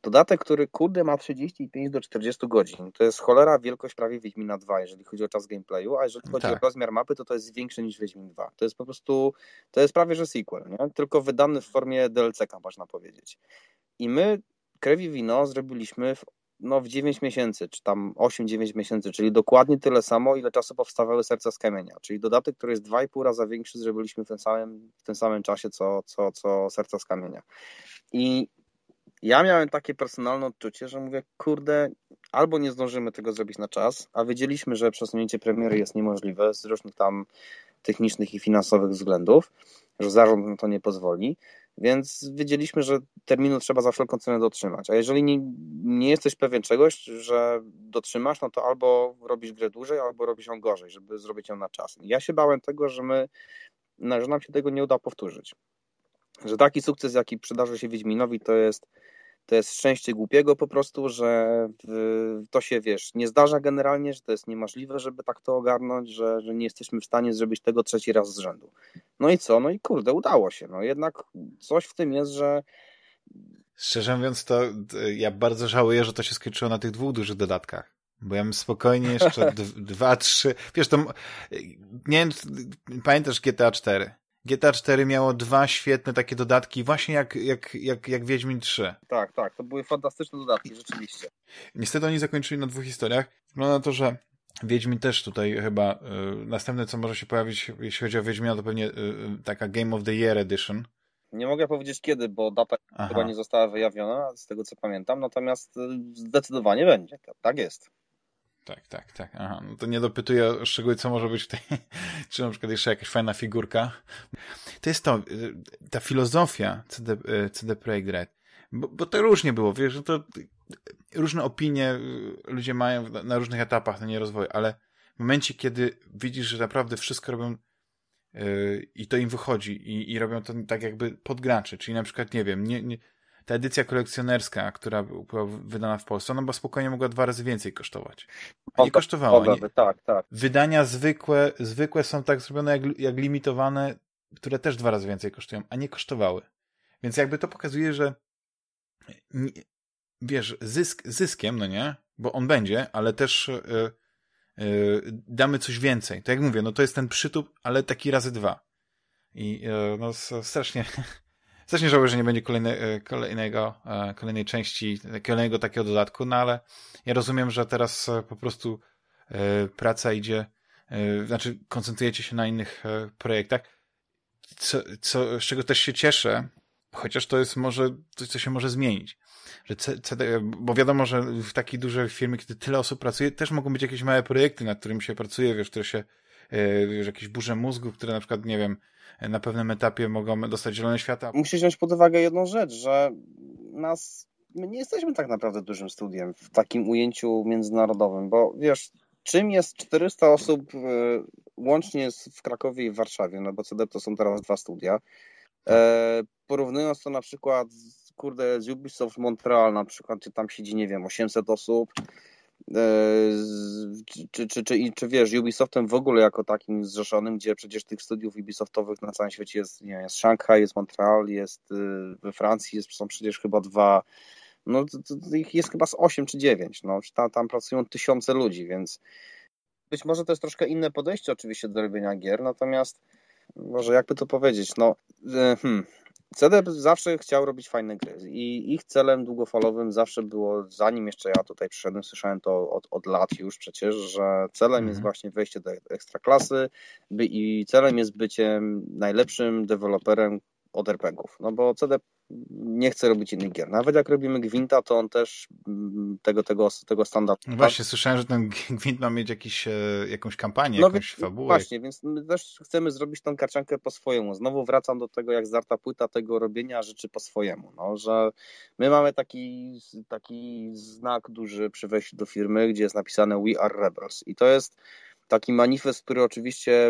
Dodatek, który kurde ma 35 do 40 godzin. To jest cholera wielkość prawie Wiedźmina 2, jeżeli chodzi o czas gameplayu, a jeżeli chodzi tak. o rozmiar mapy, to to jest większy niż Wiedźmin 2. To jest po prostu, to jest prawie że sequel, nie? tylko wydany w formie DLC-ka, można powiedzieć. I my Krew i Wino zrobiliśmy w, no, w 9 miesięcy, czy tam 8-9 miesięcy, czyli dokładnie tyle samo, ile czasu powstawały Serca z Kamienia. Czyli dodatek, który jest 2,5 raza większy, zrobiliśmy w tym samym, w tym samym czasie, co, co, co Serca z Kamienia. I ja miałem takie personalne odczucie, że mówię, kurde, albo nie zdążymy tego zrobić na czas, a wiedzieliśmy, że przesunięcie premiery jest niemożliwe z różnych tam technicznych i finansowych względów, że zarząd na to nie pozwoli, więc wiedzieliśmy, że terminu trzeba za wszelką cenę dotrzymać. A jeżeli nie, nie jesteś pewien czegoś, że dotrzymasz, no to albo robisz grę dłużej, albo robisz ją gorzej, żeby zrobić ją na czas. Ja się bałem tego, że my, no, że nam się tego nie uda powtórzyć. Że taki sukces, jaki przydarzy się Wiedźminowi, to jest to jest szczęście głupiego po prostu, że to się, wiesz, nie zdarza generalnie, że to jest niemożliwe, żeby tak to ogarnąć, że, że nie jesteśmy w stanie zrobić tego trzeci raz z rzędu. No i co? No i kurde, udało się. No jednak coś w tym jest, że Szczerze mówiąc, to ja bardzo żałuję, że to się skończyło na tych dwóch dużych dodatkach. Bo ja bym spokojnie jeszcze <laughs> dwa, trzy. Wiesz, to. Nie wiem, pamiętasz GTA 4? GTA 4 miało dwa świetne takie dodatki, właśnie jak, jak, jak, jak Wiedźmin 3. Tak, tak, to były fantastyczne dodatki, rzeczywiście. Niestety oni zakończyli na dwóch historiach. Wygląda na to, że Wiedźmin też tutaj chyba, y, następne co może się pojawić, jeśli chodzi o Wiedźmina, to pewnie y, y taka Game of the Year Edition. Nie mogę powiedzieć kiedy, bo data Aha. chyba nie została wyjawiona, z tego co pamiętam, natomiast y, zdecydowanie będzie, tak jest. Tak, tak, tak. Aha, no to nie dopytuję o szczegóły, co może być w tej, <laughs> czy na przykład jeszcze jakaś fajna figurka. To jest to, y, ta filozofia CD, y, CD Projekt Red, bo, bo to różnie było, wiesz, że to różne opinie y, ludzie mają na różnych etapach, na nie rozwoju, ale w momencie, kiedy widzisz, że naprawdę wszystko robią yy, i to im wychodzi i, i robią to tak jakby pod graczy, czyli na przykład, nie wiem, nie, nie, ta edycja kolekcjonerska, która była wydana w Polsce, ona by spokojnie mogła dwa razy więcej kosztować. A nie kosztowała. Nie. Tak, tak. Wydania zwykłe, zwykłe są tak zrobione jak, jak limitowane, które też dwa razy więcej kosztują, a nie kosztowały. Więc jakby to pokazuje, że wiesz, zysk, zyskiem, no nie? Bo on będzie, ale też yy, yy, damy coś więcej. Tak jak mówię, no to jest ten przytup, ale taki razy dwa. I yy, no strasznie Strasznie żałuję, że nie będzie kolejne, e, kolejnego, e, kolejnej części, kolejnego takiego dodatku, no ale ja rozumiem, że teraz e, po prostu praca idzie, znaczy koncentrujecie się na innych projektach, co, co, z czego też się cieszę, chociaż to jest może coś, co się może zmienić. Że bo wiadomo, że w takiej dużej firmie, kiedy tyle osób pracuje, też mogą być jakieś małe projekty, nad którymi się pracuje, wiesz, które się, wiesz, jakieś burze mózgu, które na przykład, nie wiem, na pewnym etapie mogą dostać zielone świata. Musisz wziąć pod uwagę jedną rzecz, że nas, my nie jesteśmy tak naprawdę dużym studiem w takim ujęciu międzynarodowym, bo wiesz, czym jest 400 osób y, łącznie w Krakowie i w Warszawie, no bo CD to są teraz dwa studia. E, porównując to na przykład kurde, z Ubisoft Montreal na przykład, czy tam siedzi, nie wiem, 800 osób, E, czy, czy, czy, czy wiesz, Ubisoftem w ogóle jako takim zrzeszonym, gdzie przecież tych studiów Ubisoftowych na całym świecie jest, nie, jest Szanghaj, jest Montreal, jest y, we Francji, jest, są przecież chyba dwa, no ich jest chyba z 8 czy 9, no tam, tam pracują tysiące ludzi, więc być może to jest troszkę inne podejście oczywiście do robienia gier, natomiast może jakby to powiedzieć, no e, hmm, CD zawsze chciał robić fajne gry i ich celem długofalowym zawsze było, zanim jeszcze ja tutaj przyszedłem, słyszałem to od, od lat już przecież, że celem jest mhm. właśnie wejście do ekstraklasy by, i celem jest bycie najlepszym deweloperem od RPGów. No bo CD nie chce robić innych gier. Nawet jak robimy Gwinta, to on też mm, tego, tego, tego standardu. No właśnie, słyszałem, że ten Gwint ma mieć jakiś, e, jakąś kampanię, no jakąś fabułę. Właśnie, więc my też chcemy zrobić tą karciankę po swojemu. Znowu wracam do tego, jak zdarta płyta, tego robienia rzeczy po swojemu. No, że my mamy taki, taki znak duży przy wejściu do firmy, gdzie jest napisane We are Rebels. I to jest taki manifest, który oczywiście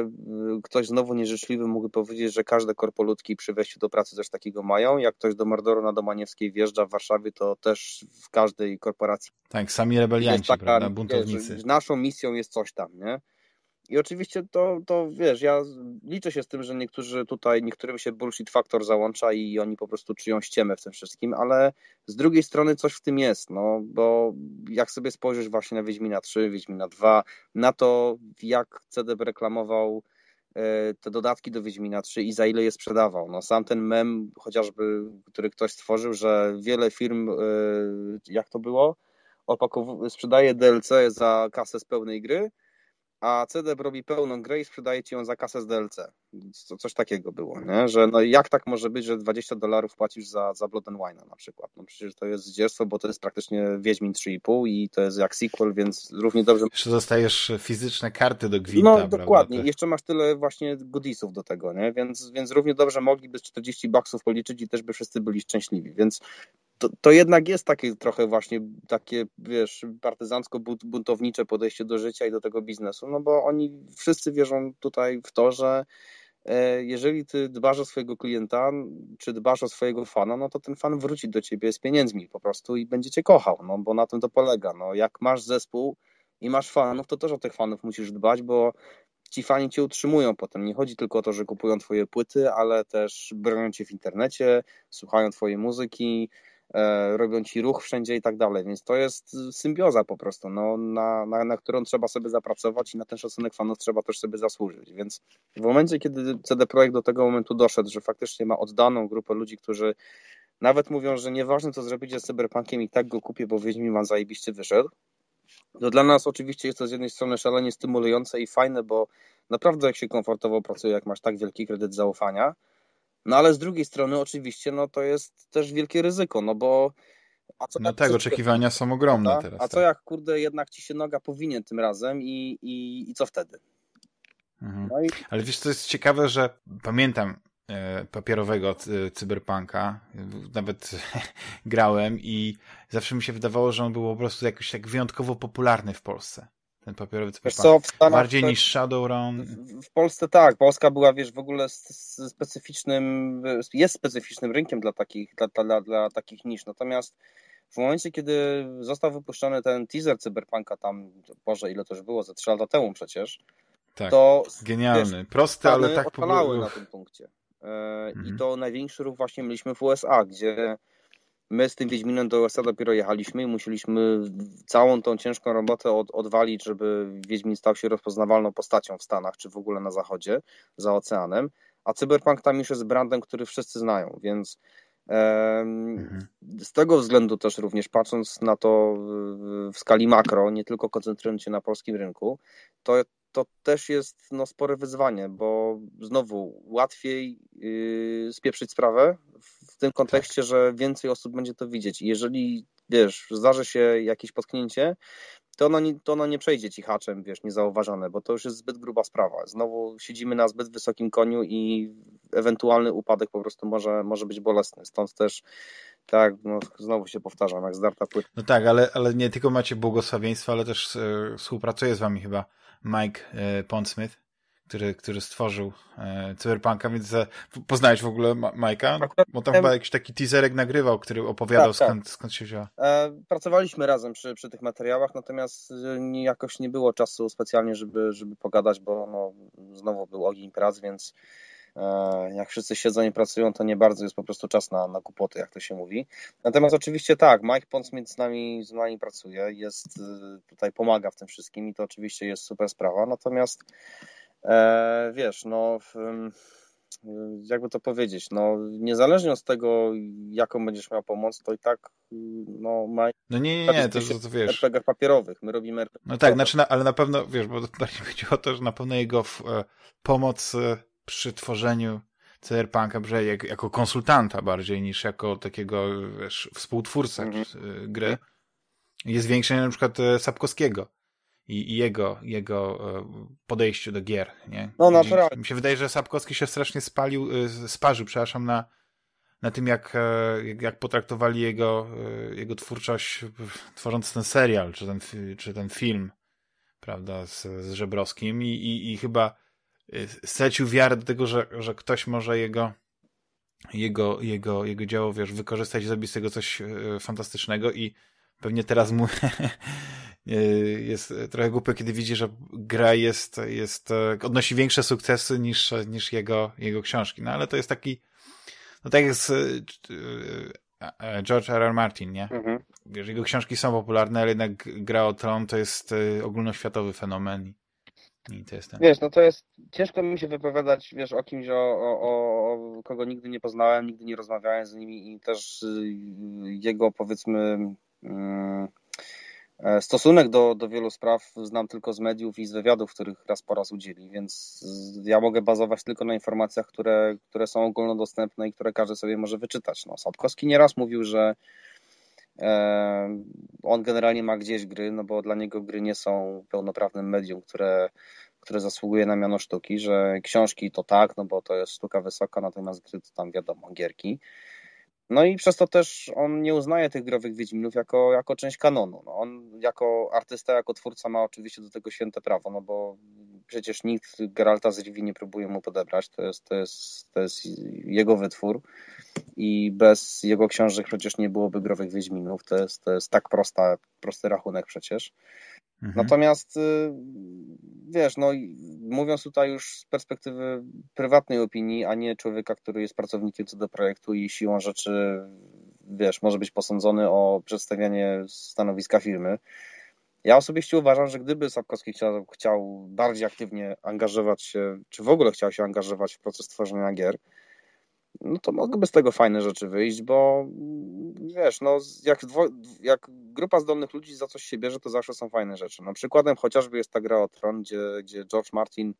y, ktoś znowu nieżyczliwy mógłby powiedzieć, że każde korpoludki przy wejściu do pracy też takiego mają. Jak ktoś do Mordoru na Domaniewskiej wjeżdża w Warszawie, to też w każdej korporacji. Tak, sami rebelianci, taka, prawda? buntownicy. Wiesz, naszą misją jest coś tam, nie? I oczywiście to, to wiesz, ja liczę się z tym, że niektórzy tutaj, niektórym się bullshit faktor załącza i oni po prostu czują ściemę w tym wszystkim, ale z drugiej strony coś w tym jest, no bo jak sobie spojrzysz właśnie na Wiedźmina 3, Wiedźmina 2, na to jak CDB reklamował e, te dodatki do Wiedźmina 3 i za ile je sprzedawał. No sam ten mem chociażby, który ktoś stworzył, że wiele firm, e, jak to było, sprzedaje DLC za kasę z pełnej gry, a CD robi pełną grę i sprzedaje ci ją za kasę z DLC. Co, coś takiego było, nie? że no jak tak może być, że 20 dolarów płacisz za, za Blood and Wine'a na przykład. No przecież to jest zdzierstwo, bo to jest praktycznie Wiedźmin 3,5 i to jest jak sequel, więc równie dobrze... Jeszcze dostajesz fizyczne karty do Gwinta, No prawda? dokładnie, jeszcze masz tyle właśnie goodiesów do tego, nie? Więc, więc równie dobrze mogliby 40 baksów policzyć i też by wszyscy byli szczęśliwi, więc to, to jednak jest takie trochę właśnie takie, wiesz, partyzancko-buntownicze podejście do życia i do tego biznesu, no bo oni wszyscy wierzą tutaj w to, że e, jeżeli ty dbasz o swojego klienta, czy dbasz o swojego fana, no to ten fan wróci do ciebie z pieniędzmi po prostu i będzie cię kochał, no bo na tym to polega. No, jak masz zespół i masz fanów, to też o tych fanów musisz dbać, bo ci fani cię utrzymują potem. Nie chodzi tylko o to, że kupują twoje płyty, ale też bronią cię w internecie, słuchają twojej muzyki, robią ci ruch wszędzie i tak dalej, więc to jest symbioza po prostu, no, na, na, na którą trzeba sobie zapracować i na ten szacunek fanów trzeba też sobie zasłużyć, więc w momencie, kiedy CD Projekt do tego momentu doszedł, że faktycznie ma oddaną grupę ludzi, którzy nawet mówią, że nieważne co zrobicie z Cyberpunkiem i tak go kupię, bo Wiedźmin wam zajebiście wyszedł, to dla nas oczywiście jest to z jednej strony szalenie stymulujące i fajne, bo naprawdę jak się komfortowo pracuje, jak masz tak wielki kredyt zaufania, no ale z drugiej strony oczywiście no to jest też wielkie ryzyko, no bo a co no tak, oczekiwania są ogromne a, teraz. A co tak. jak, kurde, jednak ci się noga powinien tym razem i, i, i co wtedy? Mhm. No i... Ale wiesz, to jest ciekawe, że pamiętam e, papierowego cyberpunka, nawet <laughs> grałem i zawsze mi się wydawało, że on był po prostu jakoś tak wyjątkowo popularny w Polsce ten papierowy cyberpunk. Co, Bardziej niż Shadowrun. W, w, Polsce tak. Polska była, wiesz, w ogóle specyficznym, jest specyficznym rynkiem dla takich, dla, dla, dla takich nisz. Natomiast w momencie, kiedy został wypuszczony ten teaser cyberpunka tam, Boże, ile to już było, ze 3 lata temu przecież, tak. to genialny, wiesz, prosty, ale tak po na tym punkcie. E, mhm. I to największy ruch właśnie mieliśmy w USA, gdzie my z tym Wiedźminem do USA dopiero jechaliśmy i musieliśmy całą tą ciężką robotę od, odwalić, żeby Wiedźmin stał się rozpoznawalną postacią w Stanach, czy w ogóle na zachodzie, za oceanem, a Cyberpunk tam już jest brandem, który wszyscy znają, więc mhm. z tego względu też również patrząc na to w skali makro, nie tylko koncentrując się na polskim rynku, to to też jest no, spore wyzwanie, bo znowu łatwiej yy, spieprzyć sprawę w tym kontekście, tak. że więcej osób będzie to widzieć. I jeżeli, wiesz, zdarzy się jakieś potknięcie, to ono, nie, to ono nie przejdzie ci haczem, wiesz, niezauważone, bo to już jest zbyt gruba sprawa. Znowu siedzimy na zbyt wysokim koniu i ewentualny upadek po prostu może, może być bolesny. Stąd też tak, no, znowu się powtarzam, jak zdarta płyta. No tak, ale, ale nie tylko macie błogosławieństwo, ale też e, współpracuje z wami chyba Mike e, Pondsmith, który, który stworzył e, Cyberpunka, więc e, poznałeś w ogóle Majka? Bo tam chyba jakiś taki teaserek nagrywał, który opowiadał tak, skąd, tak. skąd się wzięła. E, pracowaliśmy razem przy, przy tych materiałach, natomiast nie, jakoś nie było czasu specjalnie, żeby, żeby pogadać, bo no, znowu był ogień prac, więc E, jak wszyscy siedzą i pracują, to nie bardzo jest po prostu czas na, na kłopoty, jak to się mówi. Natomiast oczywiście tak, Mike Pondsmith z nami, z nami pracuje, jest tutaj, pomaga w tym wszystkim i to oczywiście jest super sprawa. Natomiast e, wiesz, no jakby to powiedzieć, no niezależnie od tego, jaką będziesz miał pomoc, to i tak no Mike... No nie, nie, nie, to, to, to wiesz... RPG papierowych, my robimy RPG No tak, znaczy, ale na pewno, wiesz, bo bardziej <laughs> chodzi o to, że na pewno jego e, pomoc przy tworzeniu Cyberpunka, że jak, jako konsultanta bardziej niż jako takiego wiesz, współtwórca mm -hmm. gry, jest większe niż na przykład e, Sapkowskiego i, i jego, jego e, podejściu do gier, nie? No naprawdę. Mi się wydaje, że Sapkowski się strasznie spalił, sparzył, przepraszam, na, na tym, jak, jak, jak potraktowali jego, jego twórczość tworząc ten serial, czy ten, czy ten film, prawda, z, z Żebrowskim i, i, i chyba stracił wiarę do tego, że, że ktoś może jego, jego, jego, jego dzieło, wiesz, wykorzystać i zrobić z tego coś fantastycznego i pewnie teraz mu y, <laughs> jest trochę głupio, kiedy widzi, że gra jest, jest odnosi większe sukcesy niż, niż jego, jego książki. No ale to jest taki, no tak jak z George R. R. Martin, nie? Mhm. Wiesz, jego książki są popularne, ale jednak gra o tron to jest ogólnoświatowy fenomen i to jest ten. Wiesz, no to jest, ciężko mi się wypowiadać, wiesz, o kimś, o, o, o kogo nigdy nie poznałem, nigdy nie rozmawiałem z nimi i też y, jego, powiedzmy, e, stosunek do, do wielu spraw znam tylko z mediów i z wywiadów, których raz po raz udzieli, więc ja mogę bazować tylko na informacjach, które, które są ogólnodostępne i które każdy sobie może wyczytać. No, Sapkowski nieraz mówił, że on generalnie ma gdzieś gry, no bo dla niego gry nie są pełnoprawnym medium, które, które zasługuje na miano sztuki, że książki to tak, no bo to jest sztuka wysoka, natomiast gry to tam wiadomo, gierki. No i przez to też on nie uznaje tych growych Wiedźminów jako, jako część kanonu. No on jako artysta, jako twórca ma oczywiście do tego święte prawo, no bo przecież nikt Geralta z Rivi nie próbuje mu podebrać, to jest, to jest, to jest jego wytwór i bez jego książek przecież nie byłoby growych Wiedźminów, to jest, to jest tak prosta, prosty rachunek przecież. Mhm. Natomiast y, wiesz, no mówiąc tutaj już z perspektywy prywatnej opinii, a nie człowieka, który jest pracownikiem co do projektu i siłą rzeczy, wiesz, może być posądzony o przedstawianie stanowiska firmy. Ja osobiście uważam, że gdyby Sapkowski chciał, chciał bardziej aktywnie angażować się, czy w ogóle chciał się angażować w proces tworzenia gier, no to mogłyby z tego fajne rzeczy wyjść, bo wiesz, no jak, dwo, jak grupa zdolnych ludzi za coś się bierze, to zawsze są fajne rzeczy. No przykładem chociażby jest ta gra o Tron, gdzie, gdzie George Martin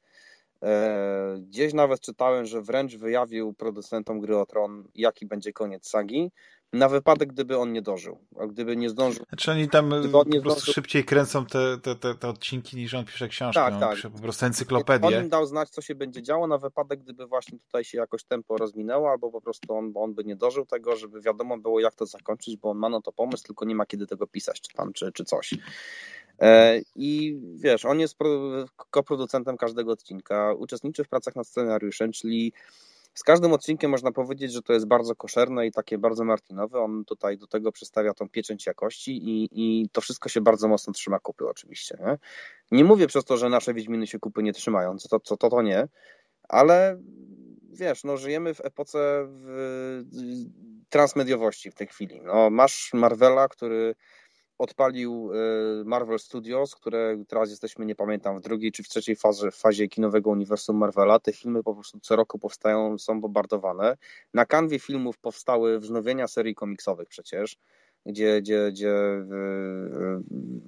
e, gdzieś nawet czytałem, że wręcz wyjawił producentom gry o Tron, jaki będzie koniec sagi, na wypadek, gdyby on nie dożył, a gdyby nie zdążył. Znaczy oni tam po prostu zdążył... szybciej kręcą te, te, te, te, odcinki niż on pisze książkę, tak, on tak. pisze po prostu encyklopedię. On im dał znać, co się będzie działo na wypadek, gdyby właśnie tutaj się jakoś tempo rozminęło, albo po prostu on, on by nie dożył tego, żeby wiadomo było, jak to zakończyć, bo on ma na to pomysł, tylko nie ma kiedy tego pisać, czy tam, czy, czy coś. E, I wiesz, on jest koproducentem każdego odcinka, uczestniczy w pracach nad scenariuszem, czyli z każdym odcinkiem można powiedzieć, że to jest bardzo koszerne i takie bardzo martinowe. On tutaj do tego przedstawia tą pieczęć jakości i, i to wszystko się bardzo mocno trzyma kupy oczywiście. Nie? nie mówię przez to, że nasze Wiedźminy się kupy nie trzymają, to, to, to, to nie, ale wiesz, no żyjemy w epoce w transmediowości w tej chwili. No, masz Marvela, który odpalił y, Marvel Studios, które teraz jesteśmy, nie pamiętam, w drugiej czy w trzeciej fazie, fazie kinowego uniwersum Marvela. Te filmy po prostu co roku powstają, są bombardowane. Na kanwie filmów powstały wznowienia serii komiksowych przecież, gdzie, gdzie, gdzie y, y,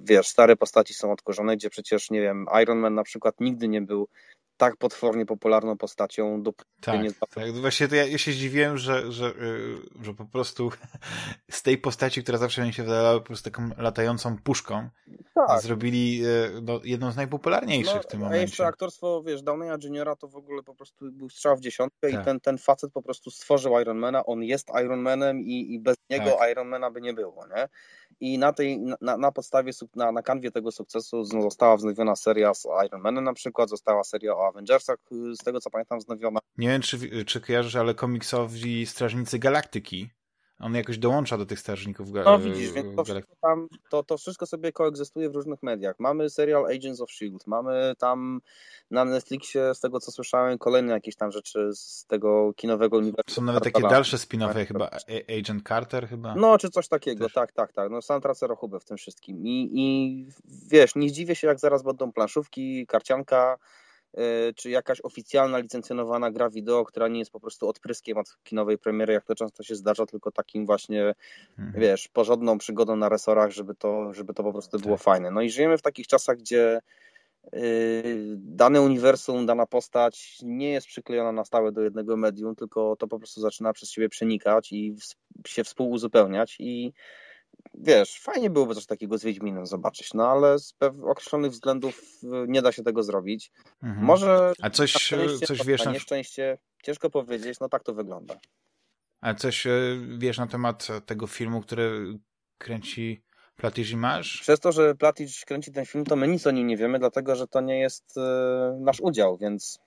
wiesz, stare postaci są odkurzone, gdzie przecież, nie wiem, Iron Man na przykład nigdy nie był tak potwornie popularną postacią, dopóki tak, nie tak. Właśnie to ja, ja się zdziwiłem, że, że, y, że po prostu z tej postaci, która zawsze mi się wydawała po prostu taką latającą puszką, tak. zrobili y, no, jedną z najpopularniejszych no, w tym momencie. A jeszcze aktorstwo, wiesz, Downeya Juniora to w ogóle po prostu był strzał w dziesiątkę tak. i ten, ten facet po prostu stworzył Ironmana, on jest Ironmanem i, i bez niego tak. Ironmana by nie było, nie? i na tej, na, na podstawie, na, na kanwie tego sukcesu została wznowiona seria z Iron Manem na przykład, została seria o Avengersach, z tego co pamiętam wznowiona. Nie wiem, czy, czy kojarzysz, ale komiksowi Strażnicy Galaktyki on jakoś dołącza do tych strażników No widzisz, więc to wszystko, tam, to, to wszystko sobie koegzystuje w różnych mediach. Mamy serial Agents of S.H.I.E.L.D., mamy tam na Netflixie, z tego co słyszałem, kolejne jakieś tam rzeczy z tego kinowego uniwersum. Są nawet takie dalsze spin-offy, tak, chyba Agent Carter chyba? No, czy coś takiego, Też. tak, tak, tak. No sam tracę rachubę w tym wszystkim. I, I wiesz, nie zdziwię się, jak zaraz będą planszówki, karcianka, czy jakaś oficjalna, licencjonowana gra wideo, która nie jest po prostu odpryskiem od kinowej premiery, jak to często się zdarza, tylko takim właśnie, mhm. wiesz, porządną przygodą na resorach, żeby to, żeby to po prostu było tak. fajne. No i żyjemy w takich czasach, gdzie yy, dane uniwersum, dana postać nie jest przyklejona na stałe do jednego medium, tylko to po prostu zaczyna przez siebie przenikać i się współuzupełniać i wiesz, fajnie byłoby coś takiego z Wiedźminem zobaczyć, no ale z określonych względów y, nie da się tego zrobić. Mhm. Może A coś, coś wiesz na nieszczęście, ciężko powiedzieć, no tak to wygląda. A coś y, wiesz na temat tego filmu, który kręci Platige masz? Przez to, że Platige kręci ten film, to my nic o nim nie wiemy, dlatego że to nie jest y, nasz udział, więc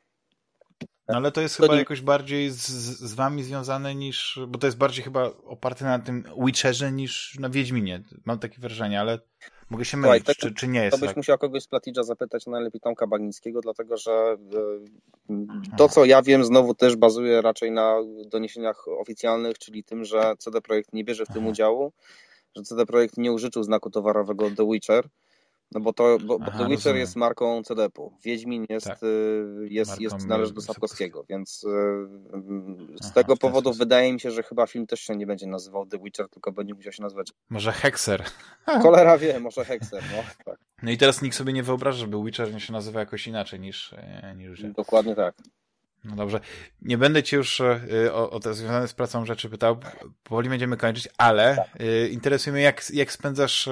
no ale to jest to chyba nie... jakoś bardziej z, z wami związane niż, bo to jest bardziej chyba oparte na tym Witcherze niż na Wiedźminie. Mam takie wrażenie, ale mogę się mylić, Słuchaj, czy, czy nie jest To byś tak? musiał kogoś z Platidża zapytać, najlepiej Tomka Bagnickiego, dlatego że e, to, co ja wiem, znowu też bazuje raczej na doniesieniach oficjalnych, czyli tym, że CD Projekt nie bierze w tym Aha. udziału, że CD Projekt nie użyczył znaku towarowego The Witcher, no bo to bo, Aha, The Witcher rozumiem. jest marką CDP-u. Wiedźmin jest, tak. Y, jest, jest należy do Sapkowskiego, więc y, z Aha, tego powodu wydaje mi się, że chyba film też się nie będzie nazywał The Witcher, tylko będzie musiał się nazywać. Może Hexer. <laughs> Cholera wie, może Hexer, no. <laughs> Tak. No i teraz nikt sobie nie wyobraża, żeby Witcher nie się nazywa jakoś inaczej niż, e, niż Dokładnie tak. No dobrze. Nie będę ci już e, o, o te związane z pracą rzeczy pytał. Powoli będziemy kończyć, ale tak. Y, interesuje mnie, jak, jak spędzasz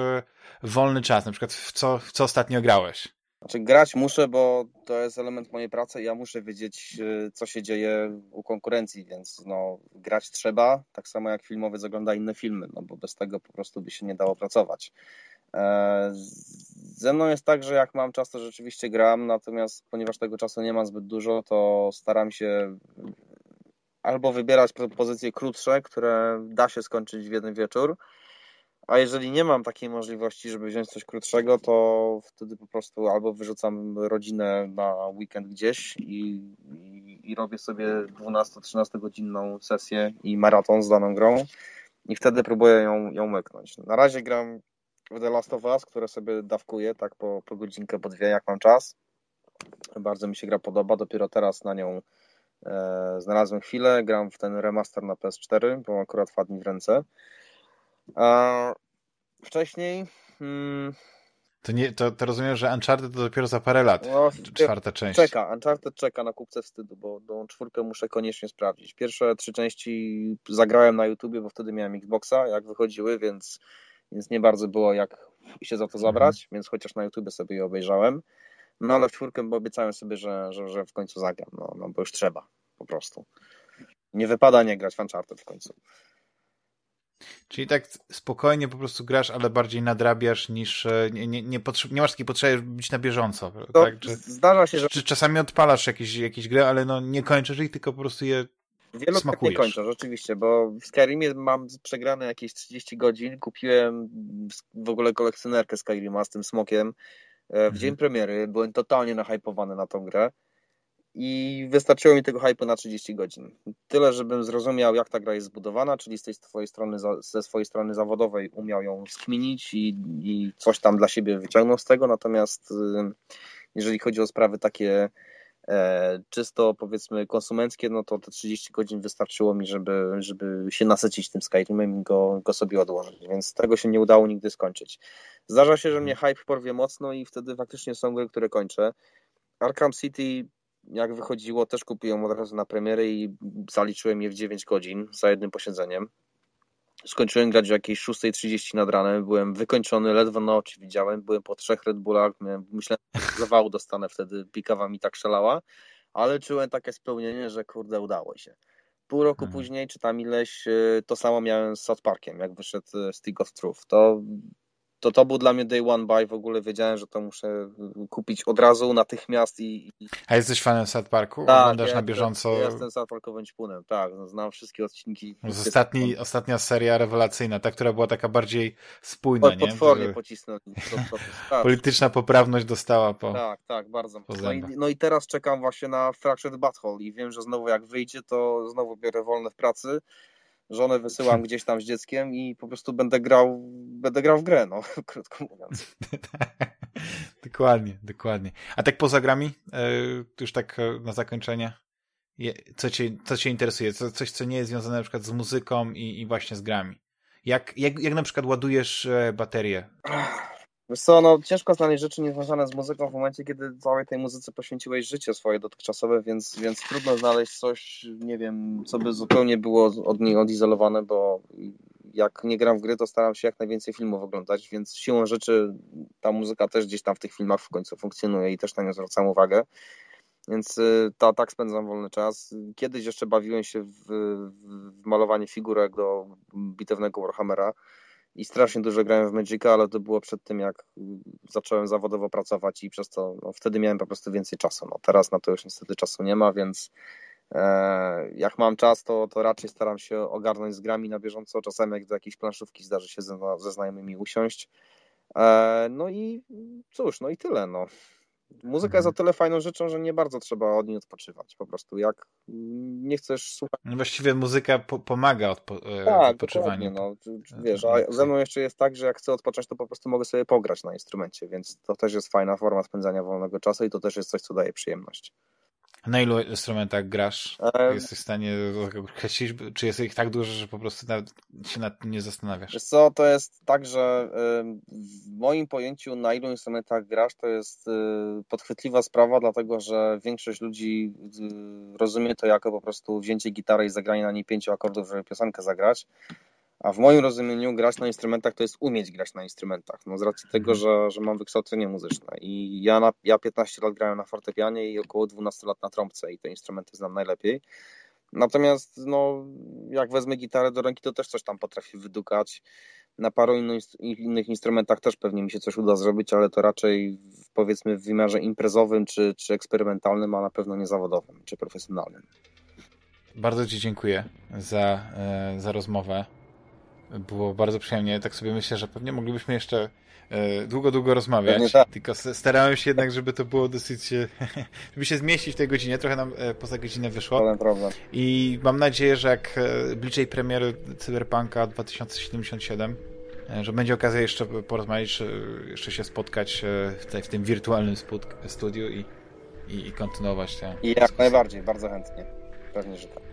wolny czas? Na przykład w co, w co ostatnio grałeś? Znaczy grać muszę, bo to jest element mojej pracy i ja muszę wiedzieć, y, co się dzieje u konkurencji, więc no, grać trzeba, tak samo jak filmowy ogląda inne filmy, no bo bez tego po prostu by się nie dało pracować. E, ze mną jest tak, że jak mam czas, to rzeczywiście gram, natomiast ponieważ tego czasu nie mam zbyt dużo, to staram się albo wybierać propozycje krótsze, które da się skończyć w jeden wieczór, a jeżeli nie mam takiej możliwości, żeby wziąć coś krótszego, to wtedy po prostu albo wyrzucam rodzinę na weekend gdzieś i, i, i robię sobie 12-13 godzinną sesję i maraton z daną grą i wtedy próbuję ją, ją myknąć. Na razie gram w The Last of Us, które sobie dawkuję tak po, po godzinkę, po dwie, jak mam czas. Bardzo mi się gra podoba, dopiero teraz na nią e, znalazłem chwilę, gram w ten remaster na PS4, bo akurat wpadł w ręce. A wcześniej. Hmm, To, nie, to, to rozumiem, że Uncharted to dopiero za parę lat. No, czwarta część. Czeka, Uncharted czeka na kupce wstydu, bo tą czwórkę muszę koniecznie sprawdzić. Pierwsze trzy części zagrałem na YouTubie, bo wtedy miałem Xboxa, jak wychodziły, więc, więc nie bardzo było jak się za to zabrać, mhm. więc chociaż na YouTubie sobie je obejrzałem. No ale w czwórkę bo obiecałem sobie, że, że, że w końcu zagram, no, no bo już trzeba, po prostu. Nie wypada nie grać w Uncharted w końcu. Czyli tak spokojnie po prostu grasz, ale bardziej nadrabiasz niż e, nie, nie, nie, nie masz takiej potrzeby być na bieżąco. tak? Czy, zdarza się, że... Czy czasami odpalasz jakieś, jakieś gry, ale no nie kończysz ich, tylko po prostu je Wielu tak nie kończę, rzeczywiście, bo w Skyrimie mam przegrane jakieś 30 godzin, kupiłem w ogóle kolekcjonerkę Skyrima z tym smokiem e, w mhm. dzień premiery, byłem totalnie nahypowany na tą grę i wystarczyło mi tego hype'u na 30 godzin. Tyle, żebym zrozumiał, jak ta gra jest zbudowana, czyli z tej swojej strony, ze swojej strony zawodowej umiał ją skminić i, i coś tam dla siebie wyciągnął z tego, natomiast y, jeżeli chodzi o sprawy takie e, czysto powiedzmy konsumenckie, no to te 30 godzin wystarczyło mi, żeby, żeby się nasycić tym Skyrimem i go, go sobie odłożyć, więc tego się nie udało nigdy skończyć. Zdarza się, że mnie hype porwie mocno i wtedy faktycznie są gry, które kończę. Arkham City jak wychodziło, też kupiłem od razu na premiery i zaliczyłem je w 9 godzin za jednym posiedzeniem. Skończyłem grać o jakieś 6.30 nad ranem, byłem wykończony, ledwo na oczy widziałem, byłem po trzech Red Bullach, myślałem, że <laughs> zawału dostanę wtedy, pikawa mi tak szalała, ale czułem takie spełnienie, że kurde, udało się. Pół roku hmm. później, czy tam ileś, y, to samo miałem z South Parkiem, jak wyszedł y, Stick of Truth. To to to był dla mnie day one buy, w ogóle wiedziałem, że to muszę kupić od razu, natychmiast i... i... A jesteś fanem South Parku? Tak, Oglądasz ja, na bieżąco? Ja jestem South Parkowym ćpunem, tak, no, znam wszystkie odcinki. Ostatni, ostatnia seria rewelacyjna, ta, która była taka bardziej spójna, Pod, nie? Potwornie pocisnąć. Polityczna poprawność dostała po Tak, tak, bardzo. No i, no i teraz czekam właśnie na Fractured Butthole i wiem, że znowu jak wyjdzie, to znowu biorę wolne w pracy żonę wysyłam gdzieś tam z dzieckiem i po prostu będę grał, będę grał w grę, no, <laughs> krótko mówiąc. <laughs> dokładnie, dokładnie. A tak poza grami, e, już tak e, na zakończenie, co cię, co cię interesuje? Co, coś, co nie jest związane na przykład z muzyką i, i właśnie z grami? Jak, jak, jak na przykład ładujesz e, baterię? Wiesz co, no ciężko znaleźć rzeczy niezwiązane z muzyką w momencie, kiedy całej tej muzyce poświęciłeś życie swoje dotychczasowe, więc, więc trudno znaleźć coś, nie wiem, co by zupełnie było od niej odizolowane, bo jak nie gram w gry, to staram się jak najwięcej filmów oglądać, więc siłą rzeczy ta muzyka też gdzieś tam w tych filmach w końcu funkcjonuje i też na nią zwracam uwagę. Więc y, to, tak spędzam wolny czas. Kiedyś jeszcze bawiłem się w, w malowanie figurek do bitewnego Warhammera i strasznie dużo grałem w Magica, ale to było przed tym, jak zacząłem zawodowo pracować i przez to no, wtedy miałem po prostu więcej czasu. No, teraz na to już niestety czasu nie ma, więc e, jak mam czas, to, to raczej staram się ogarnąć z grami na bieżąco. Czasami jak do jakiejś planszówki zdarzy się ze, ze znajomymi usiąść. E, no i cóż, no i tyle. No. Muzyka jest o mhm. tyle fajną rzeczą, że nie bardzo trzeba od niej odpoczywać. Po prostu jak nie chcesz słuchać. No właściwie muzyka po pomaga odpo e, tak, odpoczywaniu. No, wiesz, a ze mną jeszcze jest tak, że jak chcę odpocząć, to po prostu mogę sobie pograć na instrumencie, więc to też jest fajna forma spędzania wolnego czasu i to też jest coś, co daje przyjemność. Na ilu instrumentach grasz? Um, Jesteś w stanie określić, czy jest ich tak dużo, że po prostu nawet się nad tym nie zastanawiasz? Co, to jest tak, że w moim pojęciu na ilu instrumentach grasz to jest y, podchwytliwa sprawa, dlatego że większość ludzi rozumie to jako po prostu wzięcie gitary i zagranie na niej pięciu akordów, żeby piosenkę zagrać. A w moim rozumieniu grać na instrumentach to jest umieć grać na instrumentach. No z racji tego, mhm. że, że mam wykształcenie muzyczne. I ja, na, ja 15 lat grałem na fortepianie i około 12 lat na trąbce i te instrumenty znam najlepiej. Natomiast no, jak wezmę gitarę do ręki, to też coś tam potrafię wydukać. Na paru innych instrumentach też pewnie mi się coś uda zrobić, ale to raczej powiedzmy w wymiarze imprezowym czy, czy eksperymentalnym, a na pewno nie zawodowym czy profesjonalnym. Bardzo Ci dziękuję za, e, za rozmowę. Było bardzo przyjemnie. Tak sobie myślę, że pewnie moglibyśmy jeszcze e, długo, długo rozmawiać. Tak. Tylko starałem się jednak, żeby to było dosyć... E, <laughs> żeby się zmieścić w tej godzinie. Trochę nam e, poza godzinę wyszło. Problem, problem. I mam nadzieję, że jak bliżej premiery Cyberpunka 2077 że będzie okazja jeszcze porozmawiać, jeszcze się spotkać w, w tym wirtualnym studiu i, i, i kontynuować te... I jak najbardziej, bardzo chętnie. Pewnie, że tak.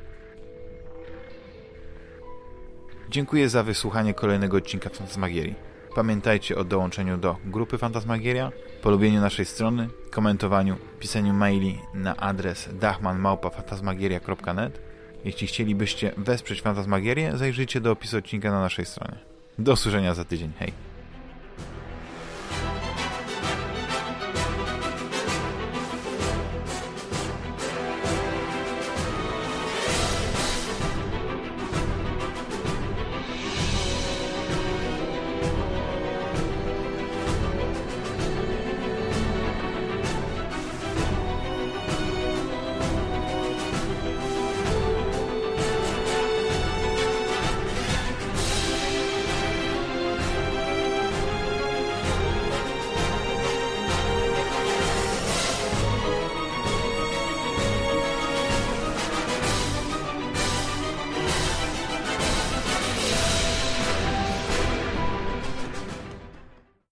Dziękuję za wysłuchanie kolejnego odcinka Fantasmagierii. Pamiętajcie o dołączeniu do grupy Fantasmagieria, polubieniu naszej strony, komentowaniu, pisaniu maili na adres dachmanmałpa.fantasmagieria.net. Jeśli chcielibyście wesprzeć Fantasmagierię, zajrzyjcie do opisu odcinka na naszej stronie. Do usłyszenia za tydzień. Hej!